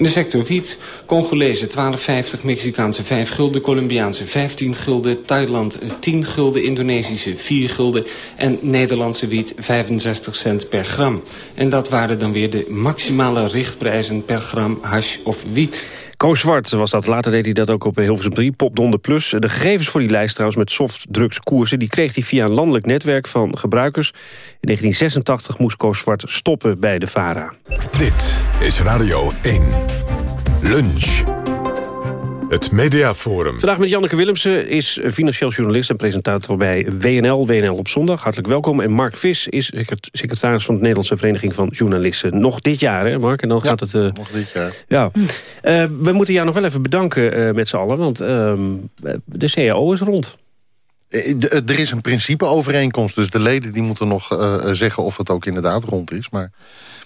In de sector wiet, Congolezen 12,50, Mexicaanse 5 gulden, Colombiaanse 15 gulden, Thailand 10 gulden, Indonesische 4 gulden en Nederlandse wiet 65 cent per gram. En dat waren dan weer de maximale richtprijzen per gram hash of wiet. Koos Zwart was dat. Later deed hij dat ook op Hilversum 3, Popdonder Plus. De gegevens voor die lijst trouwens met softdrugskoersen... die kreeg hij via een landelijk netwerk van gebruikers. In 1986 moest Koos Zwart stoppen bij de VARA. Dit is Radio 1. Lunch. Het Mediaforum. Vandaag met Janneke Willemsen is financieel journalist en presentator bij WNL, WNL op zondag. Hartelijk welkom. En Mark Vis is secretaris van de Nederlandse Vereniging van Journalisten. Nog dit jaar, hè Mark? En dan gaat het... Uh... nog dit jaar. Ja. Uh, we moeten jou nog wel even bedanken uh, met z'n allen, want ehm, de CAO is rond. Er is een principeovereenkomst, dus de leden die moeten nog zeggen of het ook inderdaad rond is. Maar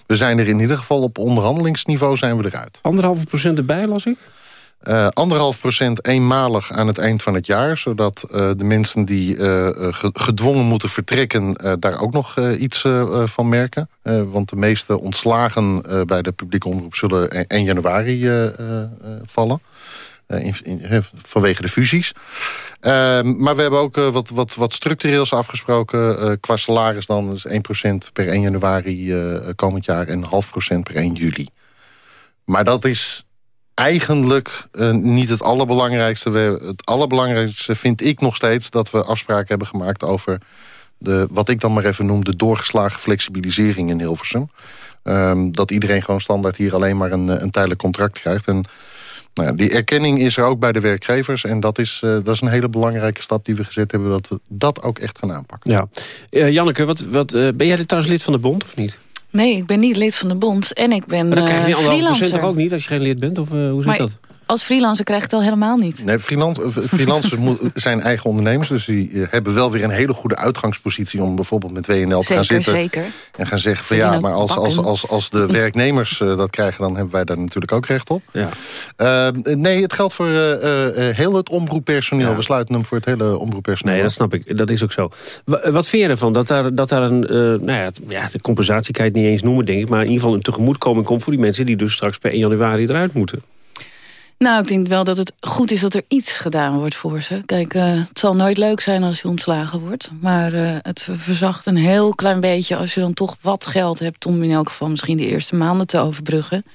we zijn er in ieder geval op onderhandelingsniveau zijn we eruit. Anderhalve procent erbij, las ik? Uh, anderhalf procent eenmalig aan het eind van het jaar... zodat uh, de mensen die uh, gedwongen moeten vertrekken... daar ook nog iets van merken. want de meeste ontslagen bij de publieke omroep... zullen 1 januari vallen. In, vanwege de fusies. maar we hebben ook wat, wat, wat structureels afgesproken. qua salaris dan is 1% per 1 januari komend jaar... en half procent per 1 juli. Maar dat is eigenlijk uh, niet het allerbelangrijkste. We, het allerbelangrijkste vind ik nog steeds... dat we afspraken hebben gemaakt over... De, wat ik dan maar even noem de doorgeslagen flexibilisering in Hilversum. Um, dat iedereen gewoon standaard hier alleen maar een, een tijdelijk contract krijgt. En nou ja, die erkenning is er ook bij de werkgevers. En dat is, uh, dat is een hele belangrijke stap die we gezet hebben... dat we dat ook echt gaan aanpakken. Ja. Janneke, wat, wat, ben jij trouwens lid van de bond of niet? Nee, ik ben niet lid van de bond en ik ben Maar dan krijg je die uh, anderhalf freelancer. procent toch ook niet als je geen lid bent? Of uh, hoe zit Maar dat? Als freelancer krijg ik het al helemaal niet. Nee, freelance, freelancers moet- [laughs] zijn eigen ondernemers. Dus die eh, hebben wel weer een hele goede uitgangspositie... om bijvoorbeeld met WNL te gaan zitten. zeker. En gaan zeggen van ja, maar als, als, als, als de [laughs] werknemers eh, dat krijgen... dan hebben wij daar natuurlijk ook recht op. Ja. Eh, nee, het geldt voor eh, eh, eh, heel het omroeppersoneel. We sluiten hem voor het hele omroeppersoneel. Nee, dat snap ik. Dat is ook zo. Wa- Wat vind je ervan? Dat daar, dat daar een, eh, nou ja, ja, de compensatie kan je het niet eens noemen, denk ik. Maar in ieder geval een tegemoetkoming komt voor die mensen die dus straks per 1 januari eruit moeten. Nou, ik denk wel dat het goed is dat er iets gedaan wordt voor ze. Kijk, eh, het zal nooit leuk zijn als je ontslagen wordt. Maar eh, het verzacht een heel klein beetje als je dan toch wat geld hebt... om in elk geval misschien de eerste maanden te overbruggen.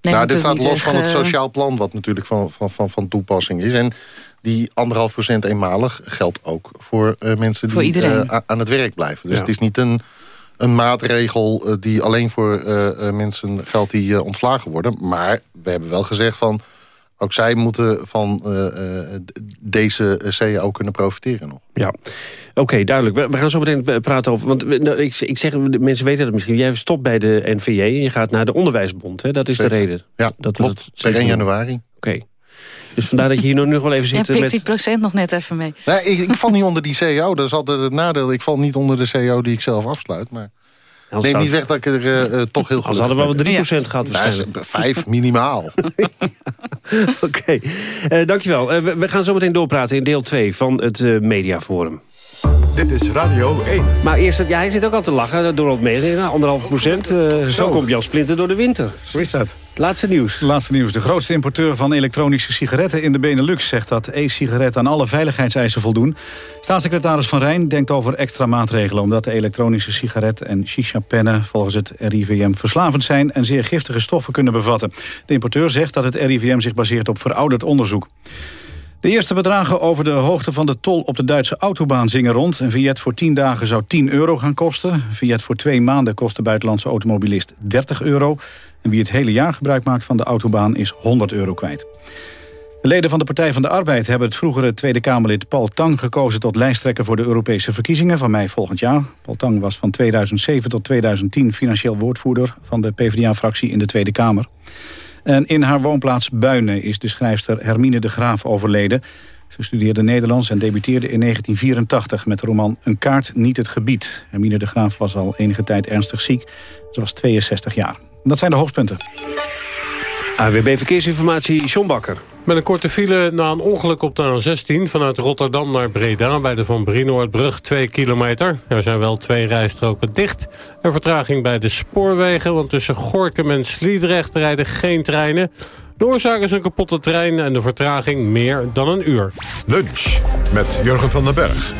Neem nou, het dit staat los weg, van het eh, sociaal plan... wat natuurlijk van, van, van, van toepassing is. En die anderhalf procent eenmalig geldt ook voor eh, mensen Voor die aan het werk blijven. Dus Ja. het is niet een, een maatregel die alleen voor eh, eh, mensen geldt die eh, ontslagen worden. Maar we hebben wel gezegd van... ook zij moeten van eh, eh, deze CAO kunnen profiteren nog. Ja, oké, duidelijk. We, we gaan zo meteen eh, praten over... Want nou, ik, ik zeg, de mensen weten dat misschien. Jij stopt bij de NVJ en je gaat naar de Onderwijsbond. Hè? Dat is Zeker. de reden. Ja, dat klopt. We dat Per 1 januari. Oké. Dus vandaar dat je hier nog nog wel even En zit eh, pik met... die procent nog net even mee. Nee, ik, ik val niet onder die CAO. Dat is altijd het nadeel. Ik val niet onder de CAO die ik zelf afsluit. Maar neem zou- niet weg dat ik er eh, toch heel gelukkig hadden we wel mee ben. 3% gehad waarschijnlijk. Vijf [laughs] minimaal. [laughs] Oké, Eh, dankjewel. Eh, we, we gaan zo meteen doorpraten in deel 2 van het Mediaforum. Dit is Radio 1. Maar eerst, ja, hij zit ook al te lachen door het. Nou, anderhalve procent. eh, zo. komt Jan Splinter door de winter. Hoe is dat? Laatste nieuws. Laatste nieuws. De grootste importeur van elektronische sigaretten in de Benelux... zegt dat e-sigaretten aan alle veiligheidseisen voldoen. Staatssecretaris Van Rijn denkt over extra maatregelen... omdat de elektronische sigaret en shisha-pennen volgens het RIVM verslavend zijn... en zeer giftige stoffen kunnen bevatten. De importeur zegt dat het RIVM zich baseert op verouderd onderzoek. De eerste bedragen over de hoogte van de tol op de Duitse autobaan zingen rond. Een vignet voor 10 dagen zou 10 euro gaan kosten. Een vignet voor twee maanden kost de buitenlandse automobilist 30 euro. En wie het hele jaar gebruik maakt van de autobaan is 100 euro kwijt. De leden van de Partij van de Arbeid hebben het vroegere Tweede Kamerlid Paul Tang gekozen tot lijsttrekker voor de Europese verkiezingen van mei volgend jaar. Paul Tang was van 2007 tot 2010 financieel woordvoerder van de PvdA-fractie in de Tweede Kamer. En in haar woonplaats Buinen is de schrijfster Hermine de Graaf overleden. Ze studeerde Nederlands en debuteerde in 1984 met de roman Een kaart, niet het gebied. Hermine de Graaf was al enige tijd ernstig ziek. Ze was 62 jaar. Dat zijn de hoofdpunten. AWB Verkeersinformatie, John Bakker. Met een korte file na een ongeluk op de A16... vanuit Rotterdam naar Breda bij de Van Brienoordbrug 2 kilometer. Er zijn wel twee rijstroken dicht. En vertraging bij de spoorwegen... want tussen Gorkum en Sliedrecht rijden geen treinen. De oorzaak is een kapotte trein en de vertraging meer dan een uur. Lunch met Jurgen van den Berg.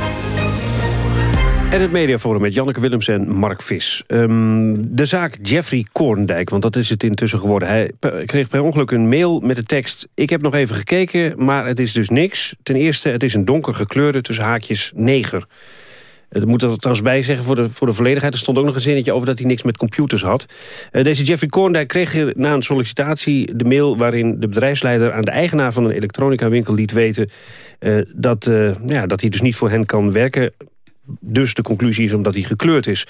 En het mediaforum met Janneke Willems en Mark Vis. Ehm, de zaak Jeffrey Korendijk, want dat is het intussen geworden. Hij kreeg per ongeluk een mail met de tekst... ik heb nog even gekeken, maar het is dus niks. Ten eerste, het is een donker gekleurde tussen haakjes neger. Dat moet er trouwens bij zeggen voor de, voor de volledigheid. Er stond ook nog een zinnetje over dat hij niks met computers had. Uh, deze Jeffrey Korendijk kreeg na een sollicitatie de mail... waarin de bedrijfsleider aan de eigenaar van een elektronica winkel liet weten... Dat, ja, dat hij dus niet voor hen kan werken dus de conclusie is omdat hij gekleurd is.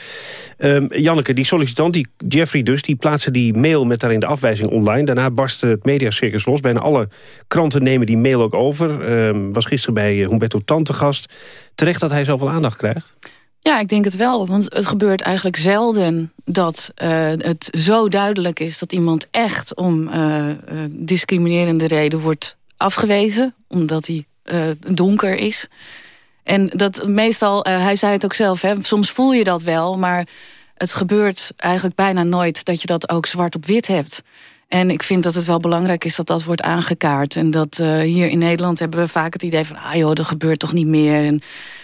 Um, Janneke, die sollicitant, die Jeffrey dus... die plaatste die mail met daarin de afwijzing online. Daarna barstte het mediacircus los. Bijna alle kranten nemen die mail ook over. Um, was gisteren bij Humberto Tante gast. Terecht dat hij zoveel aandacht krijgt? Ja, ik denk het wel. Want het gebeurt eigenlijk zelden dat uh, het zo duidelijk is... dat iemand echt om uh, discriminerende reden wordt afgewezen. Omdat hij donker is... En dat meestal, uh, hij zei het ook zelf, hè, soms voel je dat wel... maar het gebeurt eigenlijk bijna nooit dat je dat ook zwart op wit hebt. En ik vind dat het wel belangrijk is dat dat wordt aangekaart. En dat uh, hier in Nederland hebben we vaak het idee van... ah joh, dat gebeurt toch niet meer en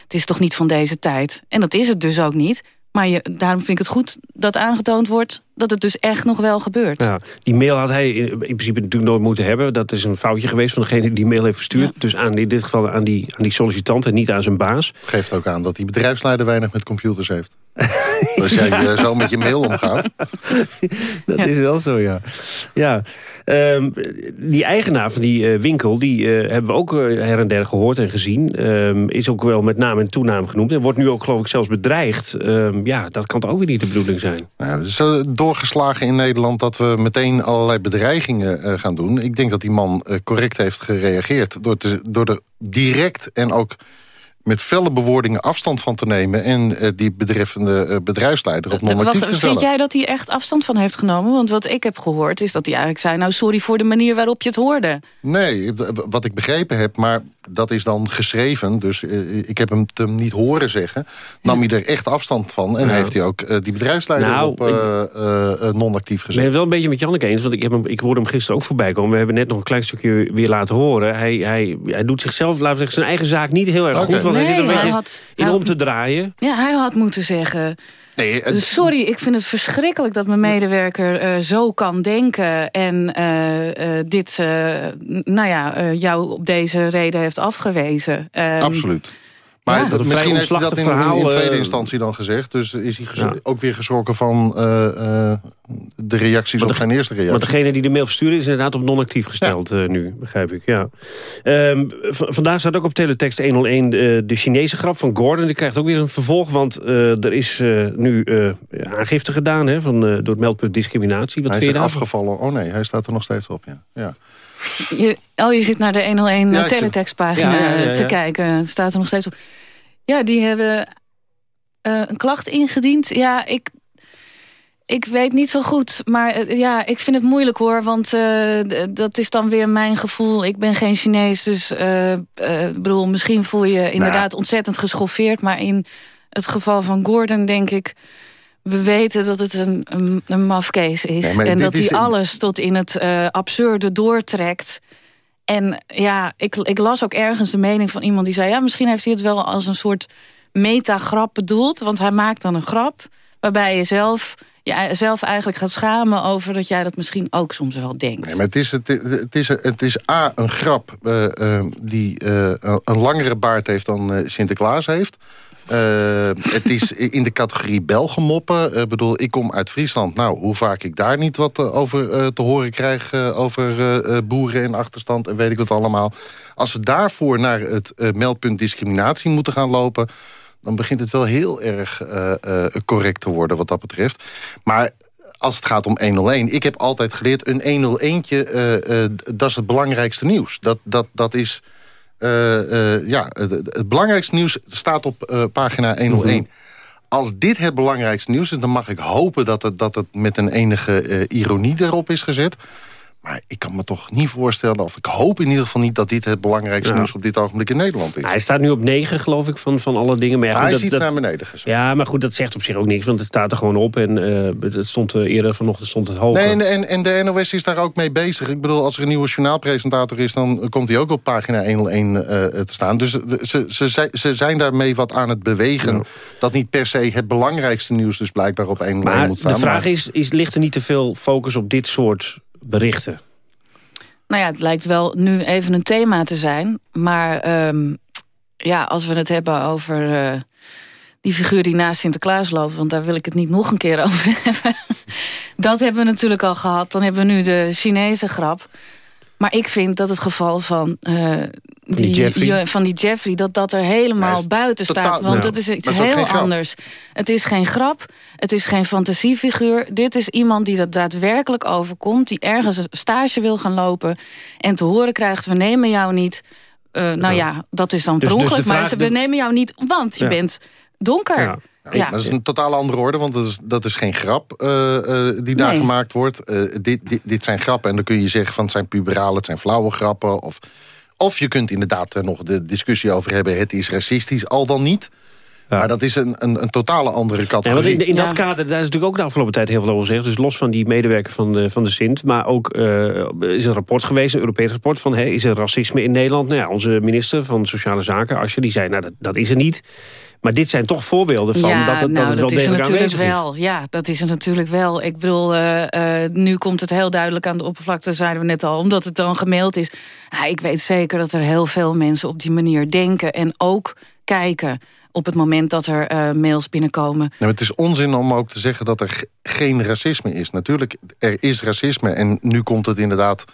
het is toch niet van deze tijd. En dat is het dus ook niet. Maar je, daarom vind ik het goed dat aangetoond wordt dat het dus echt nog wel gebeurt. Ja, die mail had hij in principe natuurlijk nooit moeten hebben. Dat is een foutje geweest van degene die die mail heeft verstuurd. Ja. Dus aan, in dit geval aan die, aan die sollicitant en niet aan zijn baas. Geeft ook aan dat die bedrijfsleider weinig met computers heeft. [laughs] Als jij uh, zo met je mail omgaat. [laughs] dat ja. is wel zo, ja. ja. Um, die eigenaar van die uh, winkel, die uh, hebben we ook her en der gehoord en gezien. Um, is ook wel met naam en toenaam genoemd. En wordt nu ook geloof ik zelfs bedreigd. Um, ja, dat kan ook weer niet de bedoeling zijn. Ja, dus, doorgeslagen in Nederland dat we meteen allerlei bedreigingen gaan doen. Ik denk dat die man correct heeft gereageerd. Door, te, door er direct en ook met felle bewoordingen afstand van te nemen... en uh, die betreffende uh, bedrijfsleider op normatief te stellen. Vind jij dat hij echt afstand van heeft genomen? Want wat ik heb gehoord is dat hij eigenlijk zei... nou, sorry voor de manier waarop je het hoorde. Nee, wat ik begrepen heb, maar dat is dan geschreven... dus uh, ik heb hem, hem niet horen zeggen... nam ja. hij er echt afstand van... en heeft hij ook die bedrijfsleider nou, op non-actief gezet. Ik ben het wel een beetje met Janneke eens... want ik, heb hem, ik hoorde hem gisteren ook voorbij komen. We hebben net nog een klein stukje weer laten horen. Hij, hij, hij doet zichzelf, laten we zeggen, zijn eigen zaak niet heel erg okay. goed... Nee, hij zit een beetje had, in om te draaien. Ja, hij had moeten zeggen... Nee, Sorry, ik vind het verschrikkelijk dat mijn medewerker uh, zo kan denken... en uh, dit, nou ja, jou op deze reden heeft afgewezen. Um, Absoluut. Maar ja, dat misschien heeft hij dat in, verhaal, in tweede instantie dan gezegd. Dus is hij ja. ook weer geschrokken van uh, uh, de reacties op zijn eerste reactie. Maar degene die de mail verstuurde is inderdaad op non-actief gesteld ja. uh, nu, begrijp ik. Ja. Um, vandaag staat ook op teletext 101 de Chinese grap van Gordon. Die krijgt ook weer een vervolg, want er is nu aangifte gedaan hè, van, door het meldpunt discriminatie. Wat hij is afgevallen. Oh nee, hij staat er nog steeds op. Ja. ja. Je, oh, je zit naar de 101 ja, teletextpagina ja, ja, te kijken. Staat er nog steeds op. Ja, die hebben uh, een klacht ingediend. Ja, ik, ik weet niet zo goed. Maar uh, ja, ik vind het moeilijk hoor. Want uh, dat is dan weer mijn gevoel. Ik ben geen Chinees. Dus ik bedoel, misschien voel je inderdaad nou. ontzettend geschoffeerd. Maar in het geval van Gordon denk ik we weten dat het een, een, een mafkees is. Nee, en dat hij alles tot in het uh, absurde doortrekt. En ja, ik, ik las ook ergens de mening van iemand die zei... ja, misschien heeft hij het wel als een soort metagrap bedoeld. Want hij maakt dan een grap waarbij je zelf je zelf eigenlijk gaat schamen over dat jij dat misschien ook soms wel denkt. Nee, maar het is, het, het is, het is A, een grap uh, die uh, een langere baard heeft dan Sinterklaas heeft. Uh, het is in de categorie Belgemoppen. Uh, bedoel, ik kom uit Friesland. Nou, hoe vaak ik daar niet wat uh, over te horen krijg... over boeren en achterstand en weet ik wat allemaal. Als we daarvoor naar het meldpunt discriminatie moeten gaan lopen... dan begint het wel heel erg correct te worden wat dat betreft. Maar als het gaat om 101. Ik heb altijd geleerd, een 101'tje, dat is het belangrijkste nieuws. Dat, dat, dat is ja, het, belangrijkste nieuws staat op uh, pagina 101. Mhm. Als dit het belangrijkste nieuws is, dan mag ik hopen dat het, dat het met een enige ironie erop is gezet. Maar ik kan me toch niet voorstellen, of ik hoop in ieder geval niet... dat dit het belangrijkste nieuws op dit ogenblik in Nederland is. hij staat nu op 9, geloof ik, van, van alle dingen. Maar ja, goed, hij dat, is iets naar beneden gezet. Ja, maar goed, dat zegt op zich ook niks, want het staat er gewoon op. En uh, het stond uh, eerder vanochtend stond het hoger. Nee, en, en, en, de NOS is daar ook mee bezig. Ik bedoel, als er een nieuwe journaalpresentator is... dan komt hij ook op pagina 101 uh, te staan. Dus ze, ze, ze zijn daarmee wat aan het bewegen... Ja. dat niet per se het belangrijkste nieuws dus blijkbaar op 101 maar moet staan. de vraag is, is, ligt er niet te veel focus op dit soort berichten? Nou ja, het lijkt wel nu even een thema te zijn. Maar um, ja, als we het hebben over uh, die figuur die naast Sinterklaas loopt... want daar wil ik het niet nog een keer [laughs] over hebben. dat hebben we natuurlijk al gehad. Dan hebben we nu de Chinese grap. Maar ik vind dat het geval van... Uh, die, die Jeffrey. van die Jeffrey, dat dat er helemaal buiten staat. Want ja. dat is iets heel anders. Het is geen grap, het is geen fantasiefiguur. Dit is iemand die dat daadwerkelijk overkomt... die ergens een stage wil gaan lopen... en te horen krijgt, we nemen jou niet... Uh, nou ja, dat is dan dus, per ongeluk, dus maar ze, we nemen jou niet, want je ja. bent donker. Ja. Ja. Dat is een totaal andere orde, want dat is, dat is geen grap uh, uh, die daar nee. gemaakt wordt. Uh, dit, dit, dit zijn grappen en dan kun je zeggen van het zijn puberale, het zijn flauwe grappen. Of, of je kunt inderdaad er nog de discussie over hebben, het is racistisch, al dan niet. Ja. Maar dat is een, een, een totale andere categorie. Ja, in, in dat kader, daar is natuurlijk ook de afgelopen tijd heel veel over gezegd. Dus los van die medewerker van de, van de Sint. Maar ook uh, is een rapport geweest, een Europees rapport... van hey, is er racisme in Nederland? Nou ja, onze minister van Sociale Zaken, Asje, die zei... nou, dat, dat is er niet. Maar dit zijn toch voorbeelden van ja, dat, het, nou, dat het wel dat is degelijk natuurlijk wel. is. Ja, dat is er natuurlijk wel. Ik bedoel, uh, uh, nu komt het heel duidelijk aan de oppervlakte, zeiden we net al, omdat het dan gemaild is. Ja, ik weet zeker dat er heel veel mensen op die manier denken en ook kijken op het moment dat er uh, mails binnenkomen. Nou, het is onzin om ook te zeggen dat er geen racisme is. Natuurlijk, er is racisme en nu komt het inderdaad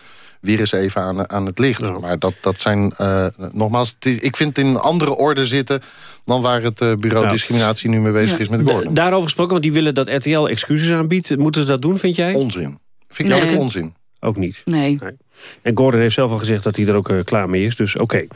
weer eens even aan, aan het licht. Ja. Maar dat, dat zijn, uh, nogmaals, is, ik vind het in een andere orde zitten... dan waar het uh, bureau ja. discriminatie nu mee bezig ja. is met Gordon. Da daarover gesproken, want die willen dat RTL excuses aanbiedt. Moeten ze dat doen, vind jij? Onzin. Vind ik nee. ook onzin. Ook niet? Nee. nee. En Gordon heeft zelf al gezegd dat hij er ook uh, klaar mee is. Dus oké.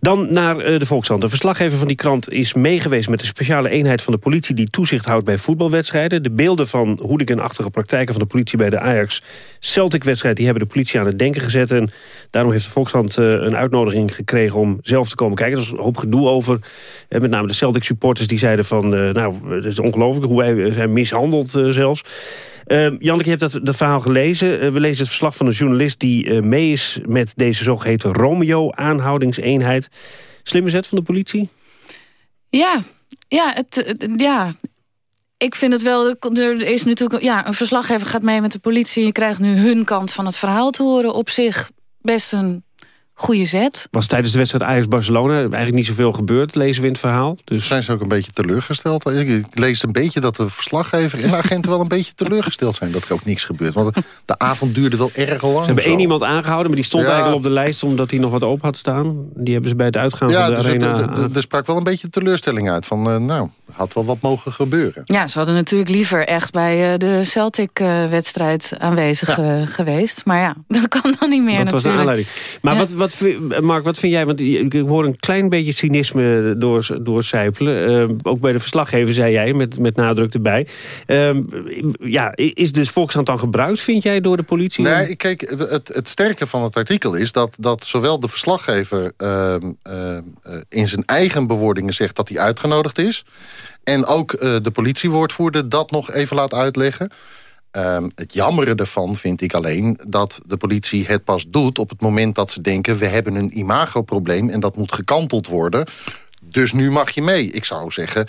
Dan naar uh, de Volkskrant. De verslaggever van die krant is meegeweest met de speciale eenheid van de politie... die toezicht houdt bij voetbalwedstrijden. De beelden van hooliganachtige praktijken van de politie bij de Ajax Celtic-wedstrijd... die hebben de politie aan het denken gezet. En daarom heeft de Volkskrant uh, een uitnodiging gekregen om zelf te komen kijken. Er is een hoop gedoe over. Met name de Celtic-supporters die zeiden van... nou, het is ongelooflijk hoe wij zijn mishandeld zelfs. Uh, Janneke, je hebt dat, verhaal gelezen. We lezen het verslag van een journalist die mee is met deze zogeheten Romeo-aanhoudingseenheid. Slimme zet van de politie? Ja, ja, het, ja. Ik vind het wel, er is natuurlijk, ja, een verslaggever gaat mee met de politie. Je krijgt nu hun kant van het verhaal te horen. Op zich best een goede zet. Was tijdens de wedstrijd Ajax-Barcelona eigenlijk niet zoveel gebeurd, lezen we in het verhaal. Dus... Zijn ze ook een beetje teleurgesteld? Ik lees een beetje dat de verslaggever en de agenten wel een beetje teleurgesteld zijn dat er ook niks gebeurt. Want de avond duurde wel erg lang. Ze hebben zo. één iemand aangehouden, maar die stond ja. eigenlijk al op de lijst omdat hij nog wat open had staan. Die hebben ze bij het uitgaan ja, van de dus arena... Het, er sprak wel een beetje teleurstelling uit van, uh, nou, had wel wat mogen gebeuren. Ja, ze hadden natuurlijk liever echt bij uh, de Celtic-wedstrijd uh, aanwezig ja. geweest. Maar ja, [laughs] dat kan dan niet meer dat natuurlijk. was de aanleiding. Maar wat, wat, Mark, wat vind jij? Want ik hoor een klein beetje cynisme door, doorcijpelen. Uh, ook bij de verslaggever zei jij, met, met nadruk erbij. Uh, ja, is de Volkshand dan gebruikt, vind jij, door de politie? Nee, kijk, het, het sterke van het artikel is dat, dat zowel de verslaggever... Uh, in zijn eigen bewoordingen zegt dat hij uitgenodigd is... en ook de politiewoordvoerder dat nog even laat uitleggen... Um, het jammere ervan vind ik alleen dat de politie het pas doet... op het moment dat ze denken, we hebben een imagoprobleem... en dat moet gekanteld worden. Dus nu mag je mee. Ik zou zeggen,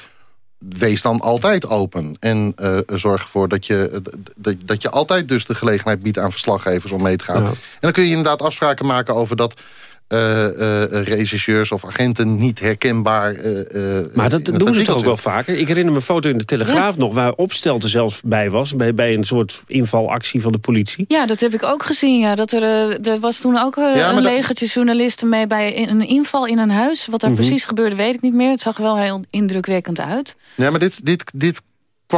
wees dan altijd open. En uh, zorg ervoor dat je, dat, dat je altijd dus de gelegenheid biedt aan verslaggevers om mee te gaan. En dan kun je inderdaad afspraken maken over dat regisseurs of agenten niet herkenbaar. Uh, maar dat doen ze toch ook wel vaker? Ik herinner me een foto in de Telegraaf nog... waar Opstelten zelfs bij was, bij, bij een soort invalactie van de politie. Ja, dat heb ik ook gezien. Ja. Dat er, er was toen ook een legertje journalisten mee... bij een inval in een huis. Wat daar mhm. precies gebeurde, weet ik niet meer. Het zag er wel heel indrukwekkend uit. Ja, maar dit, dit, dit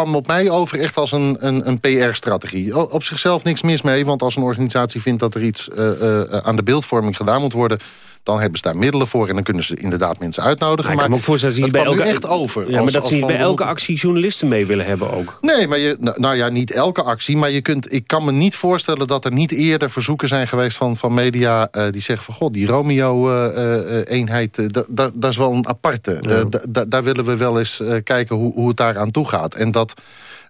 kwam op mij over echt als een, een, een PR-strategie. Op zichzelf niks mis mee, want als een organisatie vindt... dat er iets uh, aan de beeldvorming gedaan moet worden dan hebben ze daar middelen voor... en dan kunnen ze inderdaad mensen uitnodigen. maar ik kan me dat ze bij elke, echt over. Ja, maar dat ze niet bij elke actie journalisten mee willen hebben ook. Nee, maar je, nou, nou, ja, niet elke actie. Maar je kunt, ik kan me niet voorstellen dat er niet eerder verzoeken zijn geweest... van, van media uh, die zeggen van... god, die Romeo-eenheid, uh, uh, dat is wel een aparte. Ja. daar willen we wel eens kijken hoe, hoe het daar aan toe gaat. En dat...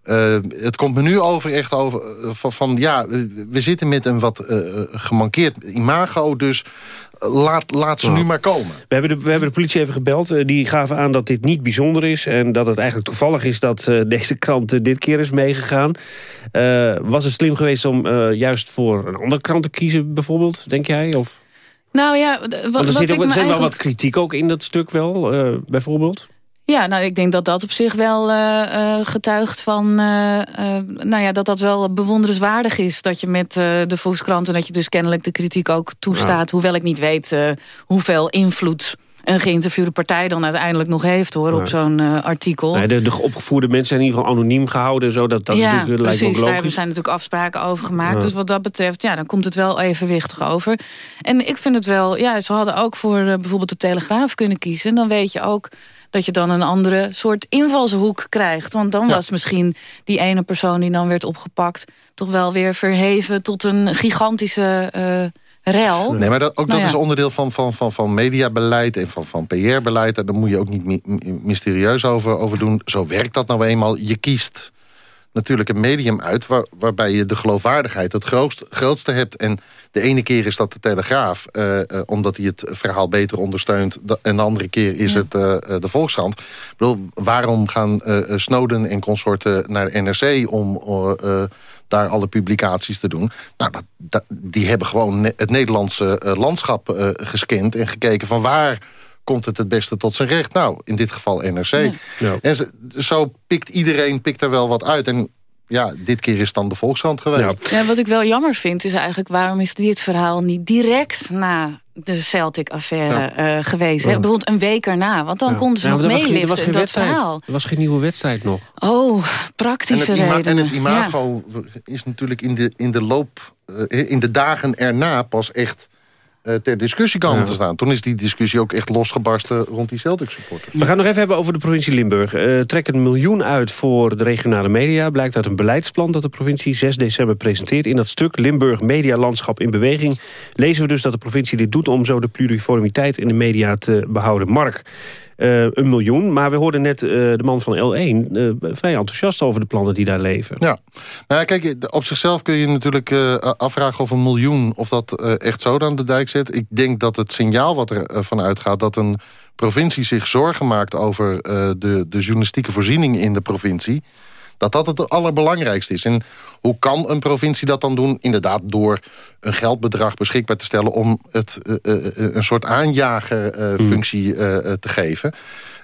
Uh, het komt me nu over echt over van, van ja, we zitten met een wat uh, gemankeerd imago, dus laat, laat ze nu maar komen. We hebben, de, we hebben de politie even gebeld. Die gaven aan dat dit niet bijzonder is... en dat het eigenlijk toevallig is dat uh, [laughs] deze krant dit keer is meegegaan. Uh, was het slim geweest om juist voor een andere krant te kiezen bijvoorbeeld, denk jij? Of... Nou ja, wat, er zit, ook, er zit wel wat kritiek ook in dat stuk wel, bijvoorbeeld? Ja, nou, ik denk dat dat op zich wel uh, getuigt van... Uh, nou ja, dat dat wel bewonderenswaardig is. Dat je met de Volkskrant... en dat je dus kennelijk de kritiek ook toestaat. Hoewel ik niet weet hoeveel invloed een geïnterviewde partij dan uiteindelijk nog heeft hoor, op zo'n artikel. Nee, de, de, opgevoerde mensen zijn in ieder geval anoniem gehouden. Zo, dat, dat ja, is natuurlijk, precies, lijkt daar zijn natuurlijk afspraken over gemaakt. Dus wat dat betreft, ja, dan komt het wel evenwichtig over. En ik vind het wel, ja, ze hadden ook voor bijvoorbeeld de Telegraaf kunnen kiezen. Dan weet je ook dat je dan een andere soort invalshoek krijgt. Want dan was misschien die ene persoon die dan werd opgepakt... toch wel weer verheven tot een gigantische... Uh, Rel. Nee, maar dat, ook nou dat is onderdeel van, van, van, van mediabeleid en van, van PR-beleid. En daar moet je ook niet mysterieus over, over doen. Zo werkt dat nou eenmaal. Je kiest natuurlijk een medium uit... Waar, waarbij je de geloofwaardigheid het grootste, grootste hebt. En de ene keer is dat de Telegraaf, uh, uh, omdat hij het verhaal beter ondersteunt... en de andere keer is het uh, de Volkskrant. Ik bedoel, waarom gaan Snowden en consorten naar de NRC... om daar alle publicaties te doen? Nou, dat, dat, die hebben gewoon het Nederlandse landschap gescand... en gekeken van waar komt het het beste tot zijn recht? Nou, in dit geval NRC. Ja. En zo pikt iedereen pikt er wel wat uit. En ja, dit keer is het dan de Volkskrant geweest. Ja. wat ik wel jammer vind is eigenlijk... waarom is dit verhaal niet direct na de Celtic-affaire ja. uh, geweest. Hè? Bijvoorbeeld een week erna. Want dan konden ze nog meeliften in dat verhaal. Er was geen nieuwe wedstrijd nog. Oh, praktische en redenen. En het imago is natuurlijk in de, in de loop... Uh, in de dagen erna pas echt uh, ter discussie komen te staan. Toen is die discussie ook echt losgebarsten rond die Celtic supporters. We gaan nog even hebben over de provincie Limburg. Uh, trek een miljoen uit voor de regionale media. Blijkt uit een beleidsplan dat de provincie 6 december presenteert. In dat stuk Limburg Medialandschap in Beweging... lezen we dus dat de provincie dit doet om zo de pluriformiteit in de media te behouden. Mark, uh, een miljoen. Maar we hoorden net uh, de man van L1 uh, vrij enthousiast over de plannen die daar leven. Ja, nou ja, kijk, op zichzelf kun je natuurlijk afvragen of een miljoen... of dat echt zo aan de dijk zit. Ik denk dat het signaal wat er van uitgaat... dat een provincie zich zorgen maakt over de, de journalistieke voorziening in de provincie dat dat het allerbelangrijkste is. En hoe kan een provincie dat dan doen? Inderdaad door een geldbedrag beschikbaar te stellen... om het uh, uh, een soort aanjagerfunctie te geven.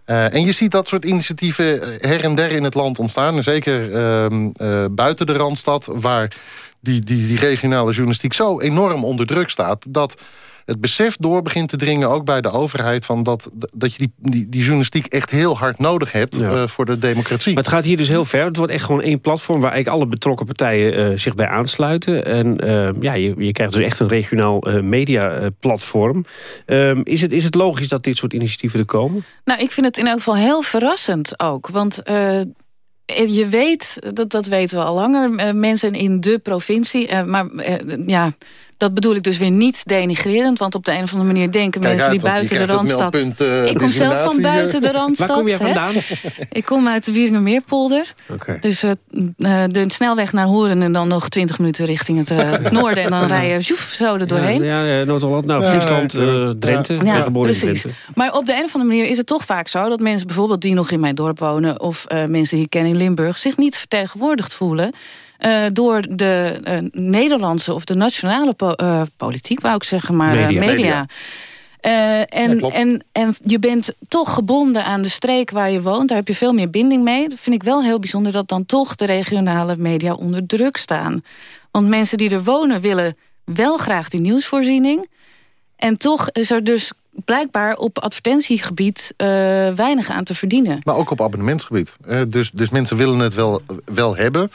en je ziet dat soort initiatieven her en der in het land ontstaan. En zeker ehm, buiten de Randstad... waar die, die, die regionale journalistiek zo enorm onder druk staat... dat het besef door begint te dringen, ook bij de overheid... Van dat, dat je die, die, die journalistiek echt heel hard nodig hebt uh, voor de democratie. Maar het gaat hier dus heel ver. Het wordt echt gewoon één platform... waar eigenlijk alle betrokken partijen uh, zich bij aansluiten. En uh, ja, je, je krijgt dus echt een regionaal mediaplatform. Ehm, is, het, is het logisch dat dit soort initiatieven er komen? Nou, ik vind het in elk geval heel verrassend ook. Want je weet, dat, dat weten we al langer, mensen in de provincie. maar ja, Dat bedoel ik dus weer niet denigrerend. Want op de een of andere manier denken Kijk mensen uit, die buiten de Randstad... meldpunt, eh, ik kom zelf van discriminatie, buiten de eh. Randstad. Waar kom jij hè? vandaan? Ik kom uit de Wieringermeerpolder. Dus eh, eh, de snelweg naar Horen en dan nog 20 minuten richting het eh, noorden. En dan rij je zoef, zo er doorheen. Ja, ja, Noord-Holland, nou, Friesland, ja, eh, Drenthe. Ja, Ja, precies. Drenthe. Maar op de een of andere manier is het toch vaak zo... dat mensen bijvoorbeeld die nog in mijn dorp wonen... of eh, mensen die ik ken in Limburg... zich niet vertegenwoordigd voelen... eh, door de eh, Nederlandse of de nationale po- eh, politiek, wou ik zeggen, maar Media. media. Media. Eh, en, en, en je bent toch gebonden aan de streek waar je woont. Daar heb je veel meer binding mee. Dat vind ik wel heel bijzonder dat dan toch de regionale media onder druk staan. Want mensen die er wonen willen wel graag die nieuwsvoorziening. En toch is er dus blijkbaar op advertentiegebied eh, weinig aan te verdienen. Maar ook op abonnementsgebied. Eh, dus, dus mensen willen het wel, wel hebben.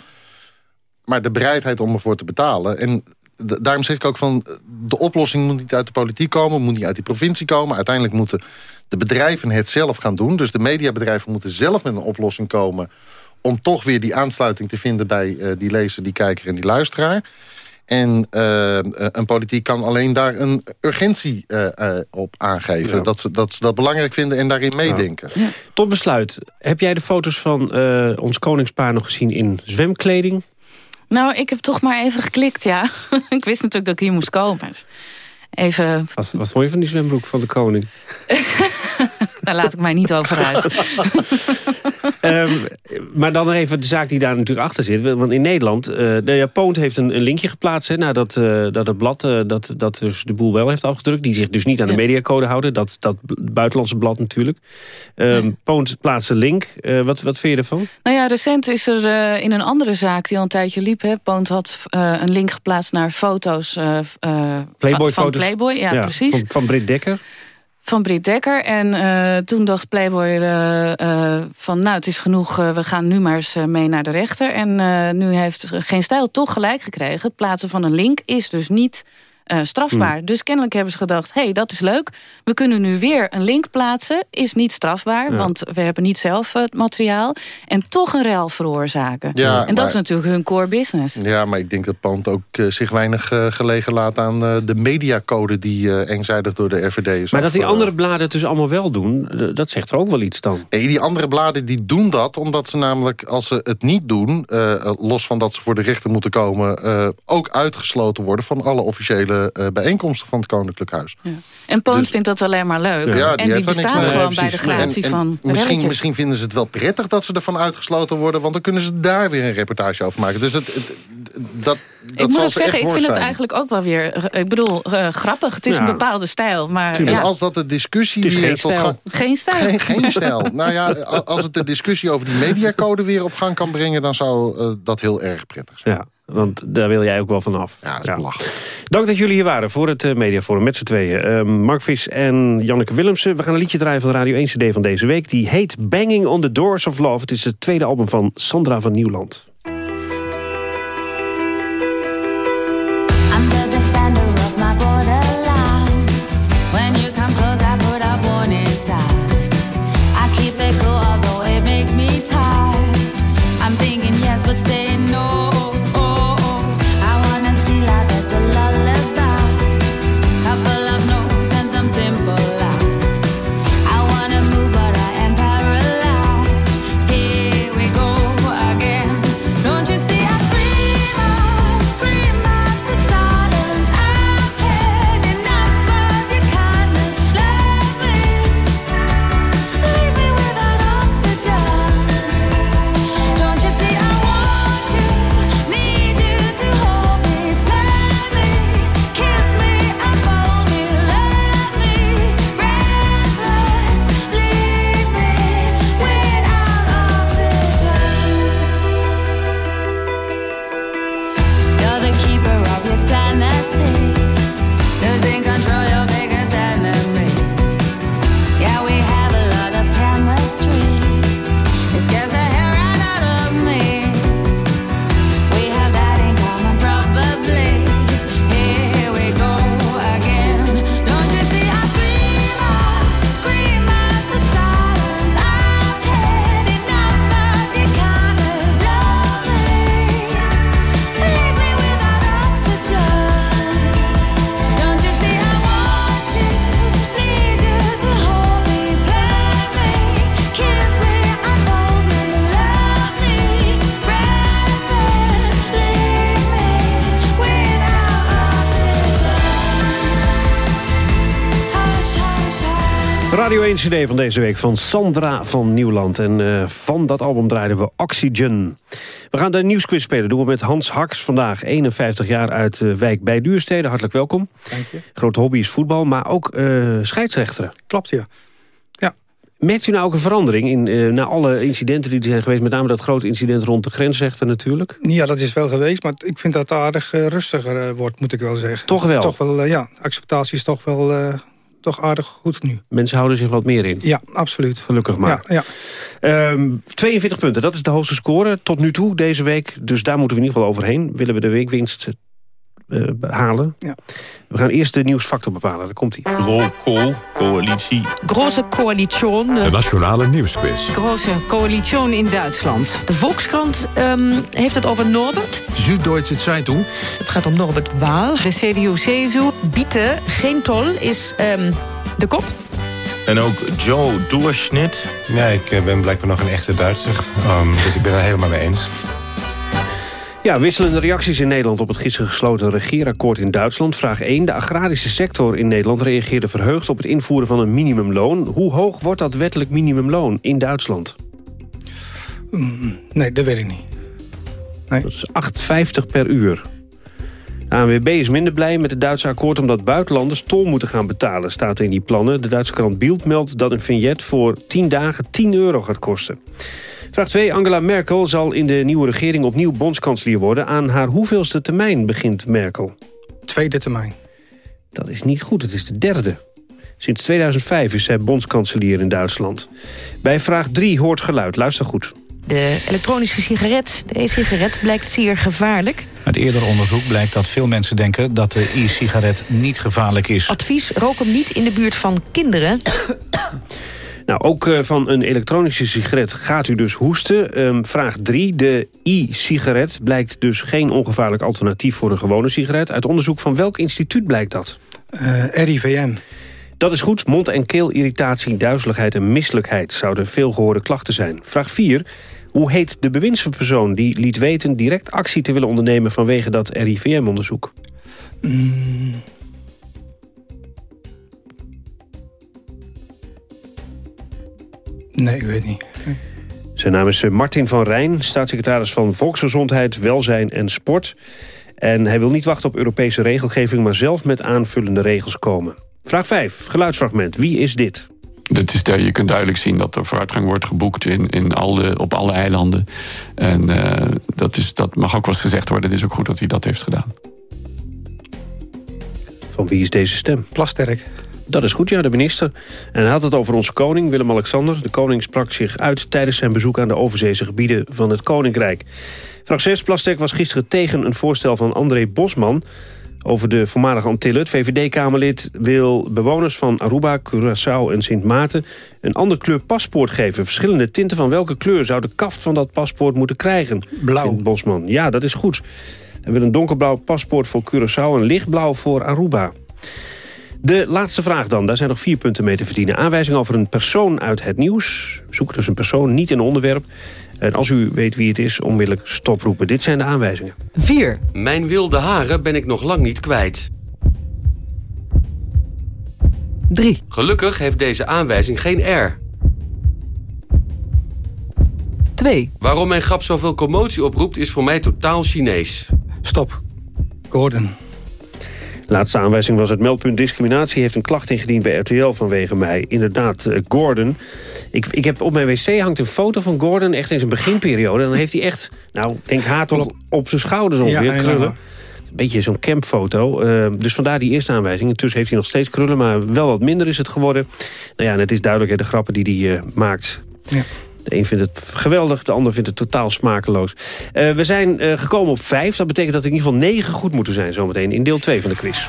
Maar de bereidheid om ervoor te betalen... En daarom zeg ik ook van... de oplossing moet niet uit de politiek komen... moet niet uit die provincie komen. Uiteindelijk moeten de bedrijven het zelf gaan doen. Dus de mediabedrijven moeten zelf met een oplossing komen... om toch weer die aansluiting te vinden bij eh, die lezer, die kijker en die luisteraar. En eh, een politiek kan alleen daar een urgentie eh, eh, op aangeven. Ja. Dat, ze, dat ze dat belangrijk vinden en daarin meedenken. Tot besluit, heb jij de foto's van eh, ons koningspaar nog gezien in zwemkleding? Nou, ik heb toch maar even geklikt, ja. [laughs] ik wist natuurlijk dat ik hier moest komen. Even, Wat, wat vond je van die zwembroek van de koning? [laughs] daar laat ik mij niet over uit. [laughs] Ehm, maar dan even de zaak die daar natuurlijk achter zit. Want in Nederland, eh de ja, Poont heeft een, een linkje geplaatst... Hè, nadat eh, dat het blad eh, dat, dat dus de boel wel heeft afgedrukt... die zich dus niet aan de Ja. mediacode houden. Dat, dat buitenlandse blad natuurlijk. Ehm Poont plaatst een link. Wat, wat vind je ervan? Nou ja, recent is er in een andere zaak die al een tijdje liep... Hè, Poont had een link geplaatst naar foto's Playboy van, foto's. Playboy. Ja, precies. Van, van Britt Dekker. Van Britt Dekker. En eh, toen dacht Playboy eh, eh, van nou, het is genoeg, we gaan nu maar eens mee naar de rechter. En nu heeft Geen Stijl toch gelijk gekregen. Het plaatsen van een link is dus niet eh, strafbaar. Hmm. Dus kennelijk hebben ze gedacht, hé, hey, dat is leuk. We kunnen nu weer een link plaatsen, is niet strafbaar. Ja. Want we hebben niet zelf het materiaal. En toch een rel veroorzaken. Ja, en dat maar- is natuurlijk hun core business. Ja, maar ik denk dat Poont ook eh, zich weinig eh, gelegen laat aan eh, de mediacode die eh, eenzijdig door de RVD is. Maar dat die andere bladen het dus allemaal wel doen... eh, dat zegt er ook wel iets dan. Nee, die andere bladen die doen dat omdat ze namelijk, als ze het niet doen... eh, los van dat ze voor de rechter moeten komen... eh, ook uitgesloten worden van alle officiële eh, bijeenkomsten van het Koninklijk Huis. En Poont Dus- vindt dat alleen maar leuk. Ja, en die niks bestaat gewoon Nee, bij de gratie En- en van misschien, misschien vinden ze het wel prettig dat ze ervan uitgesloten worden... want dan kunnen ze daar weer een reportage over maken. Dus het, het- dat, dat ik moet ook ze zeggen, ik vind het eigenlijk ook wel weer... eh, ik bedoel, eh, grappig. Het is Ja. een bepaalde stijl. Maar En ja, als dat de discussie Het is weer geen tot stijl. gang- geen stijl. Geen, geen [laughs] stijl. Nou ja, als het de discussie over die mediacode weer op gang kan brengen... dan zou eh, dat heel erg prettig zijn. Ja, want daar wil jij ook wel van af. Ja, dat is belachelijk. Dank dat jullie hier waren voor het eh, Mediaforum met z'n tweeën. Eh, Mark Vis en Janneke Willemsen. We gaan een liedje draaien van de Radio 1 CD van deze week. Die heet Banging on the Doors of Love. Het is het tweede album van Sandra van Nieuwland. Radio 1 CD van deze week van Sandra van Nieuwland. En uh, van dat album draaiden we Oxygen. We gaan de nieuwsquiz spelen. doen we met Hans Haks vandaag. 51 jaar uit uh, Wijk bij Duurstede. Hartelijk welkom. Dank je. Grote hobby is voetbal, maar ook uh, scheidsrechteren. Klopt, ja. ja. Merkt u nou ook een verandering in, uh, na alle incidenten die er zijn geweest... met name dat grote incident rond de grensrechter natuurlijk? Ja, dat is wel geweest, maar ik vind dat het aardig rustiger wordt, moet ik wel zeggen. Toch wel? Toch wel, ja. Acceptatie is toch wel toch aardig goed nu. Mensen houden zich wat meer in? Ja, absoluut. Gelukkig maar. Ja, ja. Um, 42 punten, dat is de hoogste score tot nu toe deze week. Dus daar moeten we in ieder geval overheen. Willen we de weekwinst uh, halen. Ja. We gaan eerst de nieuwsfactor bepalen. Daar komt hij. Gro coalitie. Grote coalition. De nationale nieuwsquiz. Grote coalition in Duitsland. De Volkskrant um, heeft het over Norbert. Süddeutsche Zeitung. Het gaat om Norbert Waal. De CDU-CSU. Biete, geen tol, is um, de kop. En ook Joe Doorschnitt. Nee, ik ben blijkbaar nog een echte Duitser. Um, dus ik ben er helemaal mee eens. Ja, wisselende reacties in Nederland op het gisteren gesloten regeerakkoord in Duitsland. Vraag 1. De agrarische sector in Nederland reageerde verheugd op het invoeren van een minimumloon. Hoe hoog wordt dat wettelijk minimumloon in Duitsland? Mm, nee, dat weet ik niet. Nee. Dat is 8,50 per uur. De ANWB is minder blij met het Duitse akkoord... omdat buitenlanders tol moeten gaan betalen, staat in die plannen. De Duitse krant Bild meldt dat een vignet voor 10 dagen 10 euro gaat kosten. Vraag 2. Angela Merkel zal in de nieuwe regering opnieuw bondskanselier worden. Aan haar hoeveelste termijn begint Merkel? Tweede termijn. Dat is niet goed, het is de derde. Sinds 2005 is zij bondskanselier in Duitsland. Bij vraag 3 hoort geluid, luister goed. De elektronische sigaret, de e-sigaret, blijkt zeer gevaarlijk. Uit eerder onderzoek blijkt dat veel mensen denken dat de e-sigaret niet gevaarlijk is. Advies, rook hem niet in de buurt van kinderen. [coughs] Nou, ook uh, van een elektronische sigaret gaat u dus hoesten. Um, vraag 3. De e-sigaret blijkt dus geen ongevaarlijk alternatief voor een gewone sigaret. Uit onderzoek van welk instituut blijkt dat? Uh, RIVM. Dat is goed. Mond- en keelirritatie, duizeligheid en misselijkheid... zouden veel gehoorde klachten zijn. Vraag 4. Hoe heet de bewindspersoon die liet weten... direct actie te willen ondernemen vanwege dat RIVM-onderzoek? Mm. Nee, ik weet niet. Nee. Zijn naam is Martin van Rijn, staatssecretaris van Volksgezondheid, Welzijn en Sport. En hij wil niet wachten op Europese regelgeving... maar zelf met aanvullende regels komen. Vraag 5, geluidsfragment. Wie is dit? Dat is daar, je kunt duidelijk zien dat er vooruitgang wordt geboekt in, in alle, op alle eilanden. En uh, dat, is, dat mag ook wel eens gezegd worden. Het is ook goed dat hij dat heeft gedaan. Van wie is deze stem? Plasterk. Dat is goed, ja, de minister. En hij had het over onze koning, Willem-Alexander. De koning sprak zich uit tijdens zijn bezoek aan de overzeese gebieden van het Koninkrijk. 6. Plastek was gisteren tegen een voorstel van André Bosman... over de voormalige Antillen. Het VVD-Kamerlid wil bewoners van Aruba, Curaçao en Sint Maarten... een ander kleur paspoort geven. Verschillende tinten van welke kleur zou de kaft van dat paspoort moeten krijgen? Blauw. Bosman. Ja, dat is goed. Hij wil een donkerblauw paspoort voor Curaçao en lichtblauw voor Aruba. De laatste vraag dan, daar zijn nog vier punten mee te verdienen. Aanwijzing over een persoon uit het nieuws. Zoek dus een persoon, niet een onderwerp. En als u weet wie het is, onmiddellijk stoproepen. Dit zijn de aanwijzingen. 4. Mijn wilde haren ben ik nog lang niet kwijt. 3. Gelukkig heeft deze aanwijzing geen R. 2. Waarom mijn grap zoveel commotie oproept is voor mij totaal Chinees. Stop. Gordon. Laatste aanwijzing was het meldpunt discriminatie... heeft een klacht ingediend bij RTL vanwege mij. Inderdaad, uh, Gordon. Ik, ik heb op mijn wc hangt een foto van Gordon... echt in zijn beginperiode. En dan heeft hij echt, nou, denk haar tot op zijn schouders ongeveer, Ja, krullen. Een beetje zo'n campfoto. Uh, dus vandaar die eerste aanwijzing. Intussen heeft hij nog steeds krullen, maar wel wat minder is het geworden. Nou ja, en het is duidelijk, hè, de grappen die hij uh, maakt... Ja. De een vindt het geweldig, de ander vindt het totaal smakeloos. Uh, we zijn uh, gekomen op vijf. Dat betekent dat er in ieder geval negen goed moeten zijn zometeen in deel 2 van de quiz.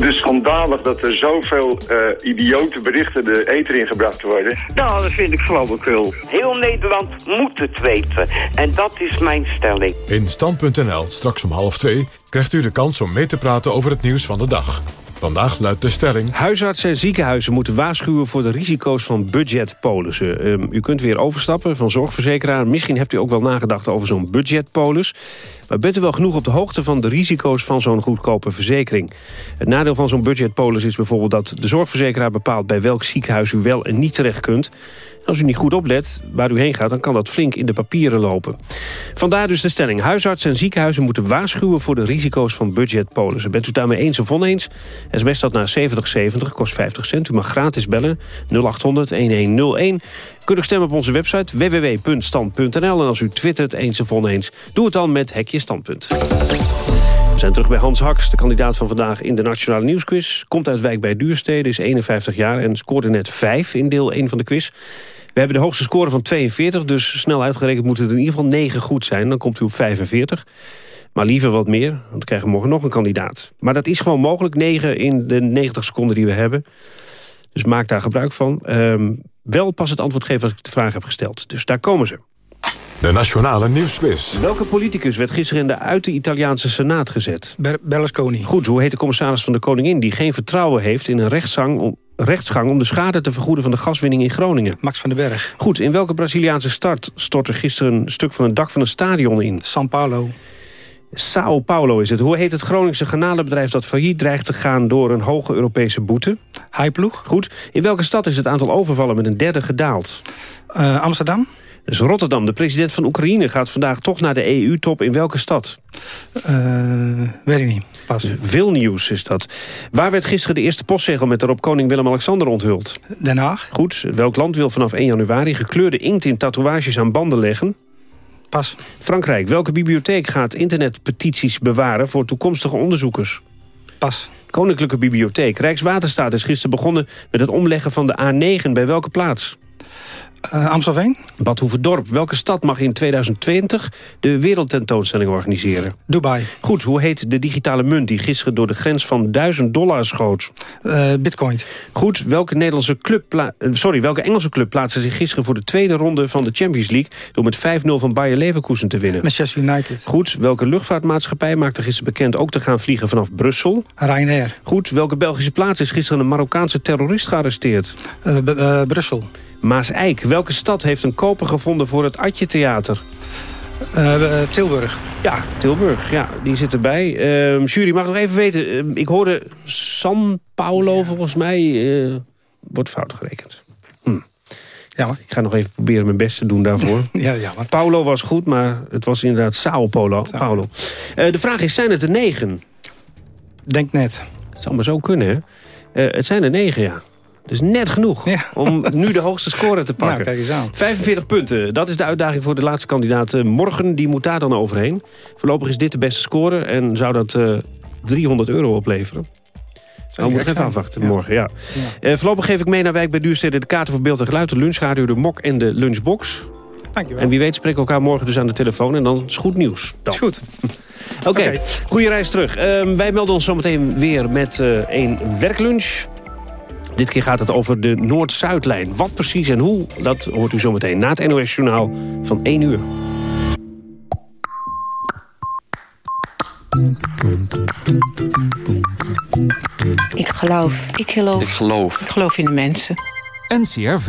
Dus schandalig dat er zoveel uh, idiote berichten de eter ingebracht worden. Nou, dat vind ik flauwekul. Heel Nederland moet het weten. En dat is mijn stelling. In Stand.nl, straks om half twee, krijgt u de kans om mee te praten over het nieuws van de dag. Vandaag luidt de stelling... Huisartsen en ziekenhuizen moeten waarschuwen voor de risico's van budgetpolissen. Um, u kunt weer overstappen van zorgverzekeraar. Misschien hebt u ook wel nagedacht over zo'n budgetpolis. Maar bent u wel genoeg op de hoogte van de risico's van zo'n goedkope verzekering? Het nadeel van zo'n budgetpolis is bijvoorbeeld dat de zorgverzekeraar bepaalt... bij welk ziekenhuis u wel en niet terecht kunt. Als u niet goed oplet waar u heen gaat, dan kan dat flink in de papieren lopen. Vandaar dus de stelling. Huisartsen en ziekenhuizen moeten waarschuwen voor de risico's van budgetpolissen. Bent u daarmee eens of oneens? SMS dat naar 7070, kost 50 cent. U mag gratis bellen 0800 1101. U kunt ook stemmen op onze website www.stand.nl. En als u twittert eens of oneens, doe het dan met Hekje Standpunt. We zijn terug bij Hans Haks, de kandidaat van vandaag in de Nationale Nieuwsquiz. Komt uit Wijk bij Duurstede, is 51 jaar en scoorde net 5 in deel 1 van de quiz. We hebben de hoogste score van 42, dus snel uitgerekend moeten er in ieder geval 9 goed zijn. Dan komt u op 45. Maar liever wat meer, want we krijgen morgen nog een kandidaat. Maar dat is gewoon mogelijk, 9 in de 90 seconden die we hebben. Dus maak daar gebruik van. Um, wel pas het antwoord geven als ik de vraag heb gesteld. Dus daar komen ze. De Nationale Nieuwsquiz. Welke politicus werd gisteren in de uit de Italiaanse Senaat gezet? Ber Berlusconi. Goed, hoe heet de commissaris van de Koningin... die geen vertrouwen heeft in een rechtsgang om, rechtsgang... om de schade te vergoeden van de gaswinning in Groningen? Max van den Berg. Goed, in welke Braziliaanse stad stortte gisteren... een stuk van het dak van een stadion in? São Paulo. Sao Paulo is het. Hoe heet het Groningse garnalenbedrijf dat failliet dreigt te gaan door een hoge Europese boete? Heiploeg. Goed. In welke stad is het aantal overvallen met een derde gedaald? Uh, Amsterdam. Dus Rotterdam, de president van Oekraïne, gaat vandaag toch naar de EU-top in welke stad? Uh, weet ik niet, pas. Veel nieuws is dat. Waar werd gisteren de eerste postzegel met daarop koning Willem-Alexander onthuld? Den Haag. Goed, welk land wil vanaf 1 januari gekleurde inkt in tatoeages aan banden leggen? Pas. Frankrijk, welke bibliotheek gaat internetpetities bewaren voor toekomstige onderzoekers? Pas. Koninklijke Bibliotheek. Rijkswaterstaat is gisteren begonnen met het omleggen van de A9. Bij welke plaats? Uh, Amstelveen. Bad Hoeverdorp. Welke stad mag in 2020 de wereldtentoonstelling organiseren? Dubai. Goed, hoe heet de digitale munt die gisteren door de grens van 1000 dollar schoot? Uh, Bitcoin. Goed, welke, Nederlandse club uh, sorry, welke Engelse club plaatste zich gisteren voor de tweede ronde van de Champions League... door met 5-0 van Bayer Leverkusen te winnen? Manchester United. Goed, welke luchtvaartmaatschappij maakte gisteren bekend ook te gaan vliegen vanaf Brussel? Ryanair. Goed, welke Belgische plaats is gisteren een Marokkaanse terrorist gearresteerd? Brussel. Maas-Eik. Welke stad heeft een koper gevonden voor het Atje Theater? Uh, Tilburg. Ja, Tilburg. Ja, die zit erbij. Uh, jury, mag nog even weten. Uh, ik hoorde San Paulo ja. volgens mij. wordt fout gerekend. Hm. Ja, ik ga nog even proberen mijn best te doen daarvoor. [laughs] ja, ja, maar... Paulo was goed, maar het was inderdaad Sao Paulo. Paulo. de vraag is, zijn het er negen? Denk net. Het zou maar zo kunnen, hè? het zijn er negen, ja. Dus net genoeg ja. om nu de hoogste score te [laughs] pakken. Nou, kijk eens aan. 45 punten, dat is de uitdaging voor de laatste kandidaat. Morgen, die moet daar dan overheen. Voorlopig is dit de beste score en zou dat uh, 300 euro opleveren. Nou, moet ik even afwachten ja. morgen, ja. ja. Uh, voorlopig geef ik mee naar Wijk bij Duurstede... de kaarten voor beeld en geluid, de lunchradio, de mok en de lunchbox. Dankjewel. En wie weet spreken we elkaar morgen dus aan de telefoon. En dan is goed nieuws. Dat is goed. Oké, okay. okay. goede reis terug. Uh, wij melden ons zometeen weer met een werklunch... Dit keer gaat het over de Noord-Zuidlijn. Wat precies en hoe, dat hoort u zometeen na het NOS-journaal van 1 uur. Ik geloof. Ik geloof. Ik geloof. Ik geloof in de mensen. NCRV.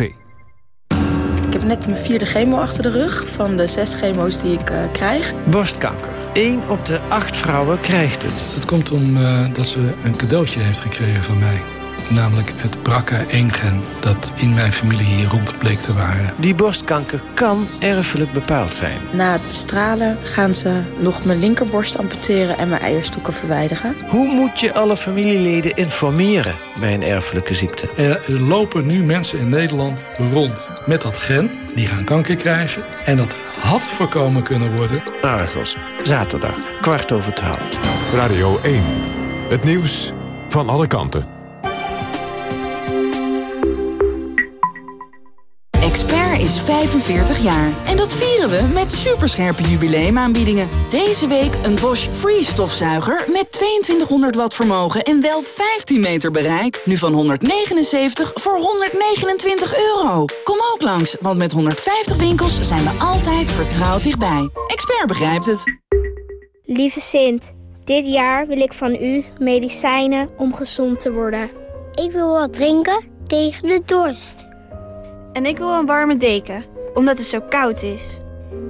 Ik heb net mijn vierde chemo achter de rug van de zes chemo's die ik uh, krijg. Borstkanker. 1 op de 8 vrouwen krijgt het. Het komt omdat uh, ze een cadeautje heeft gekregen van mij. Namelijk het BRCA1-gen dat in mijn familie hier rond bleek te waren. Die borstkanker kan erfelijk bepaald zijn. Na het bestralen gaan ze nog mijn linkerborst amputeren en mijn eierstokken verwijderen. Hoe moet je alle familieleden informeren bij een erfelijke ziekte? Er lopen nu mensen in Nederland rond met dat gen. Die gaan kanker krijgen. En dat had voorkomen kunnen worden. Argos, zaterdag, kwart over twaalf. Radio 1, het nieuws van alle kanten. Is 45 jaar. En dat vieren we met superscherpe jubileumaanbiedingen. Deze week een Bosch Freeze stofzuiger met 2200 watt vermogen en wel 15 meter bereik. Nu van 179 voor 129 euro. Kom ook langs, want met 150 winkels zijn we altijd vertrouwd dichtbij. Expert begrijpt het. Lieve Sint. Dit jaar wil ik van u medicijnen om gezond te worden. Ik wil wat drinken tegen de dorst. En ik wil een warme deken, omdat het zo koud is.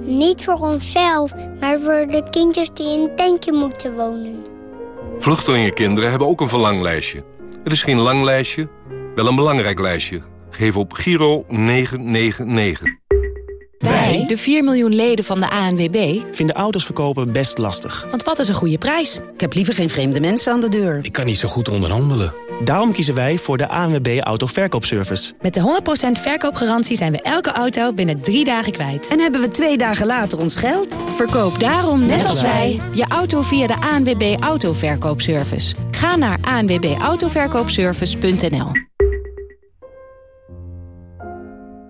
Niet voor onszelf, maar voor de kindjes die in een tentje moeten wonen. Vluchtelingenkinderen hebben ook een verlanglijstje. Het is geen lang lijstje, wel een belangrijk lijstje. Geef op Giro 999. Wij, de 4 miljoen leden van de ANWB, vinden auto's verkopen best lastig. Want wat is een goede prijs? Ik heb liever geen vreemde mensen aan de deur. Ik kan niet zo goed onderhandelen. Daarom kiezen wij voor de ANWB Autoverkoopservice. Met de 100% verkoopgarantie zijn we elke auto binnen drie dagen kwijt. En hebben we twee dagen later ons geld? Verkoop daarom, net, als wij, je auto via de ANWB Autoverkoopservice. Ga naar anwbautoverkoopservice.nl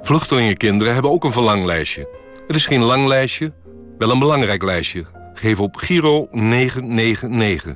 Vluchtelingenkinderen hebben ook een verlanglijstje. Het is geen lang lijstje, wel een belangrijk lijstje. Geef op Giro 999.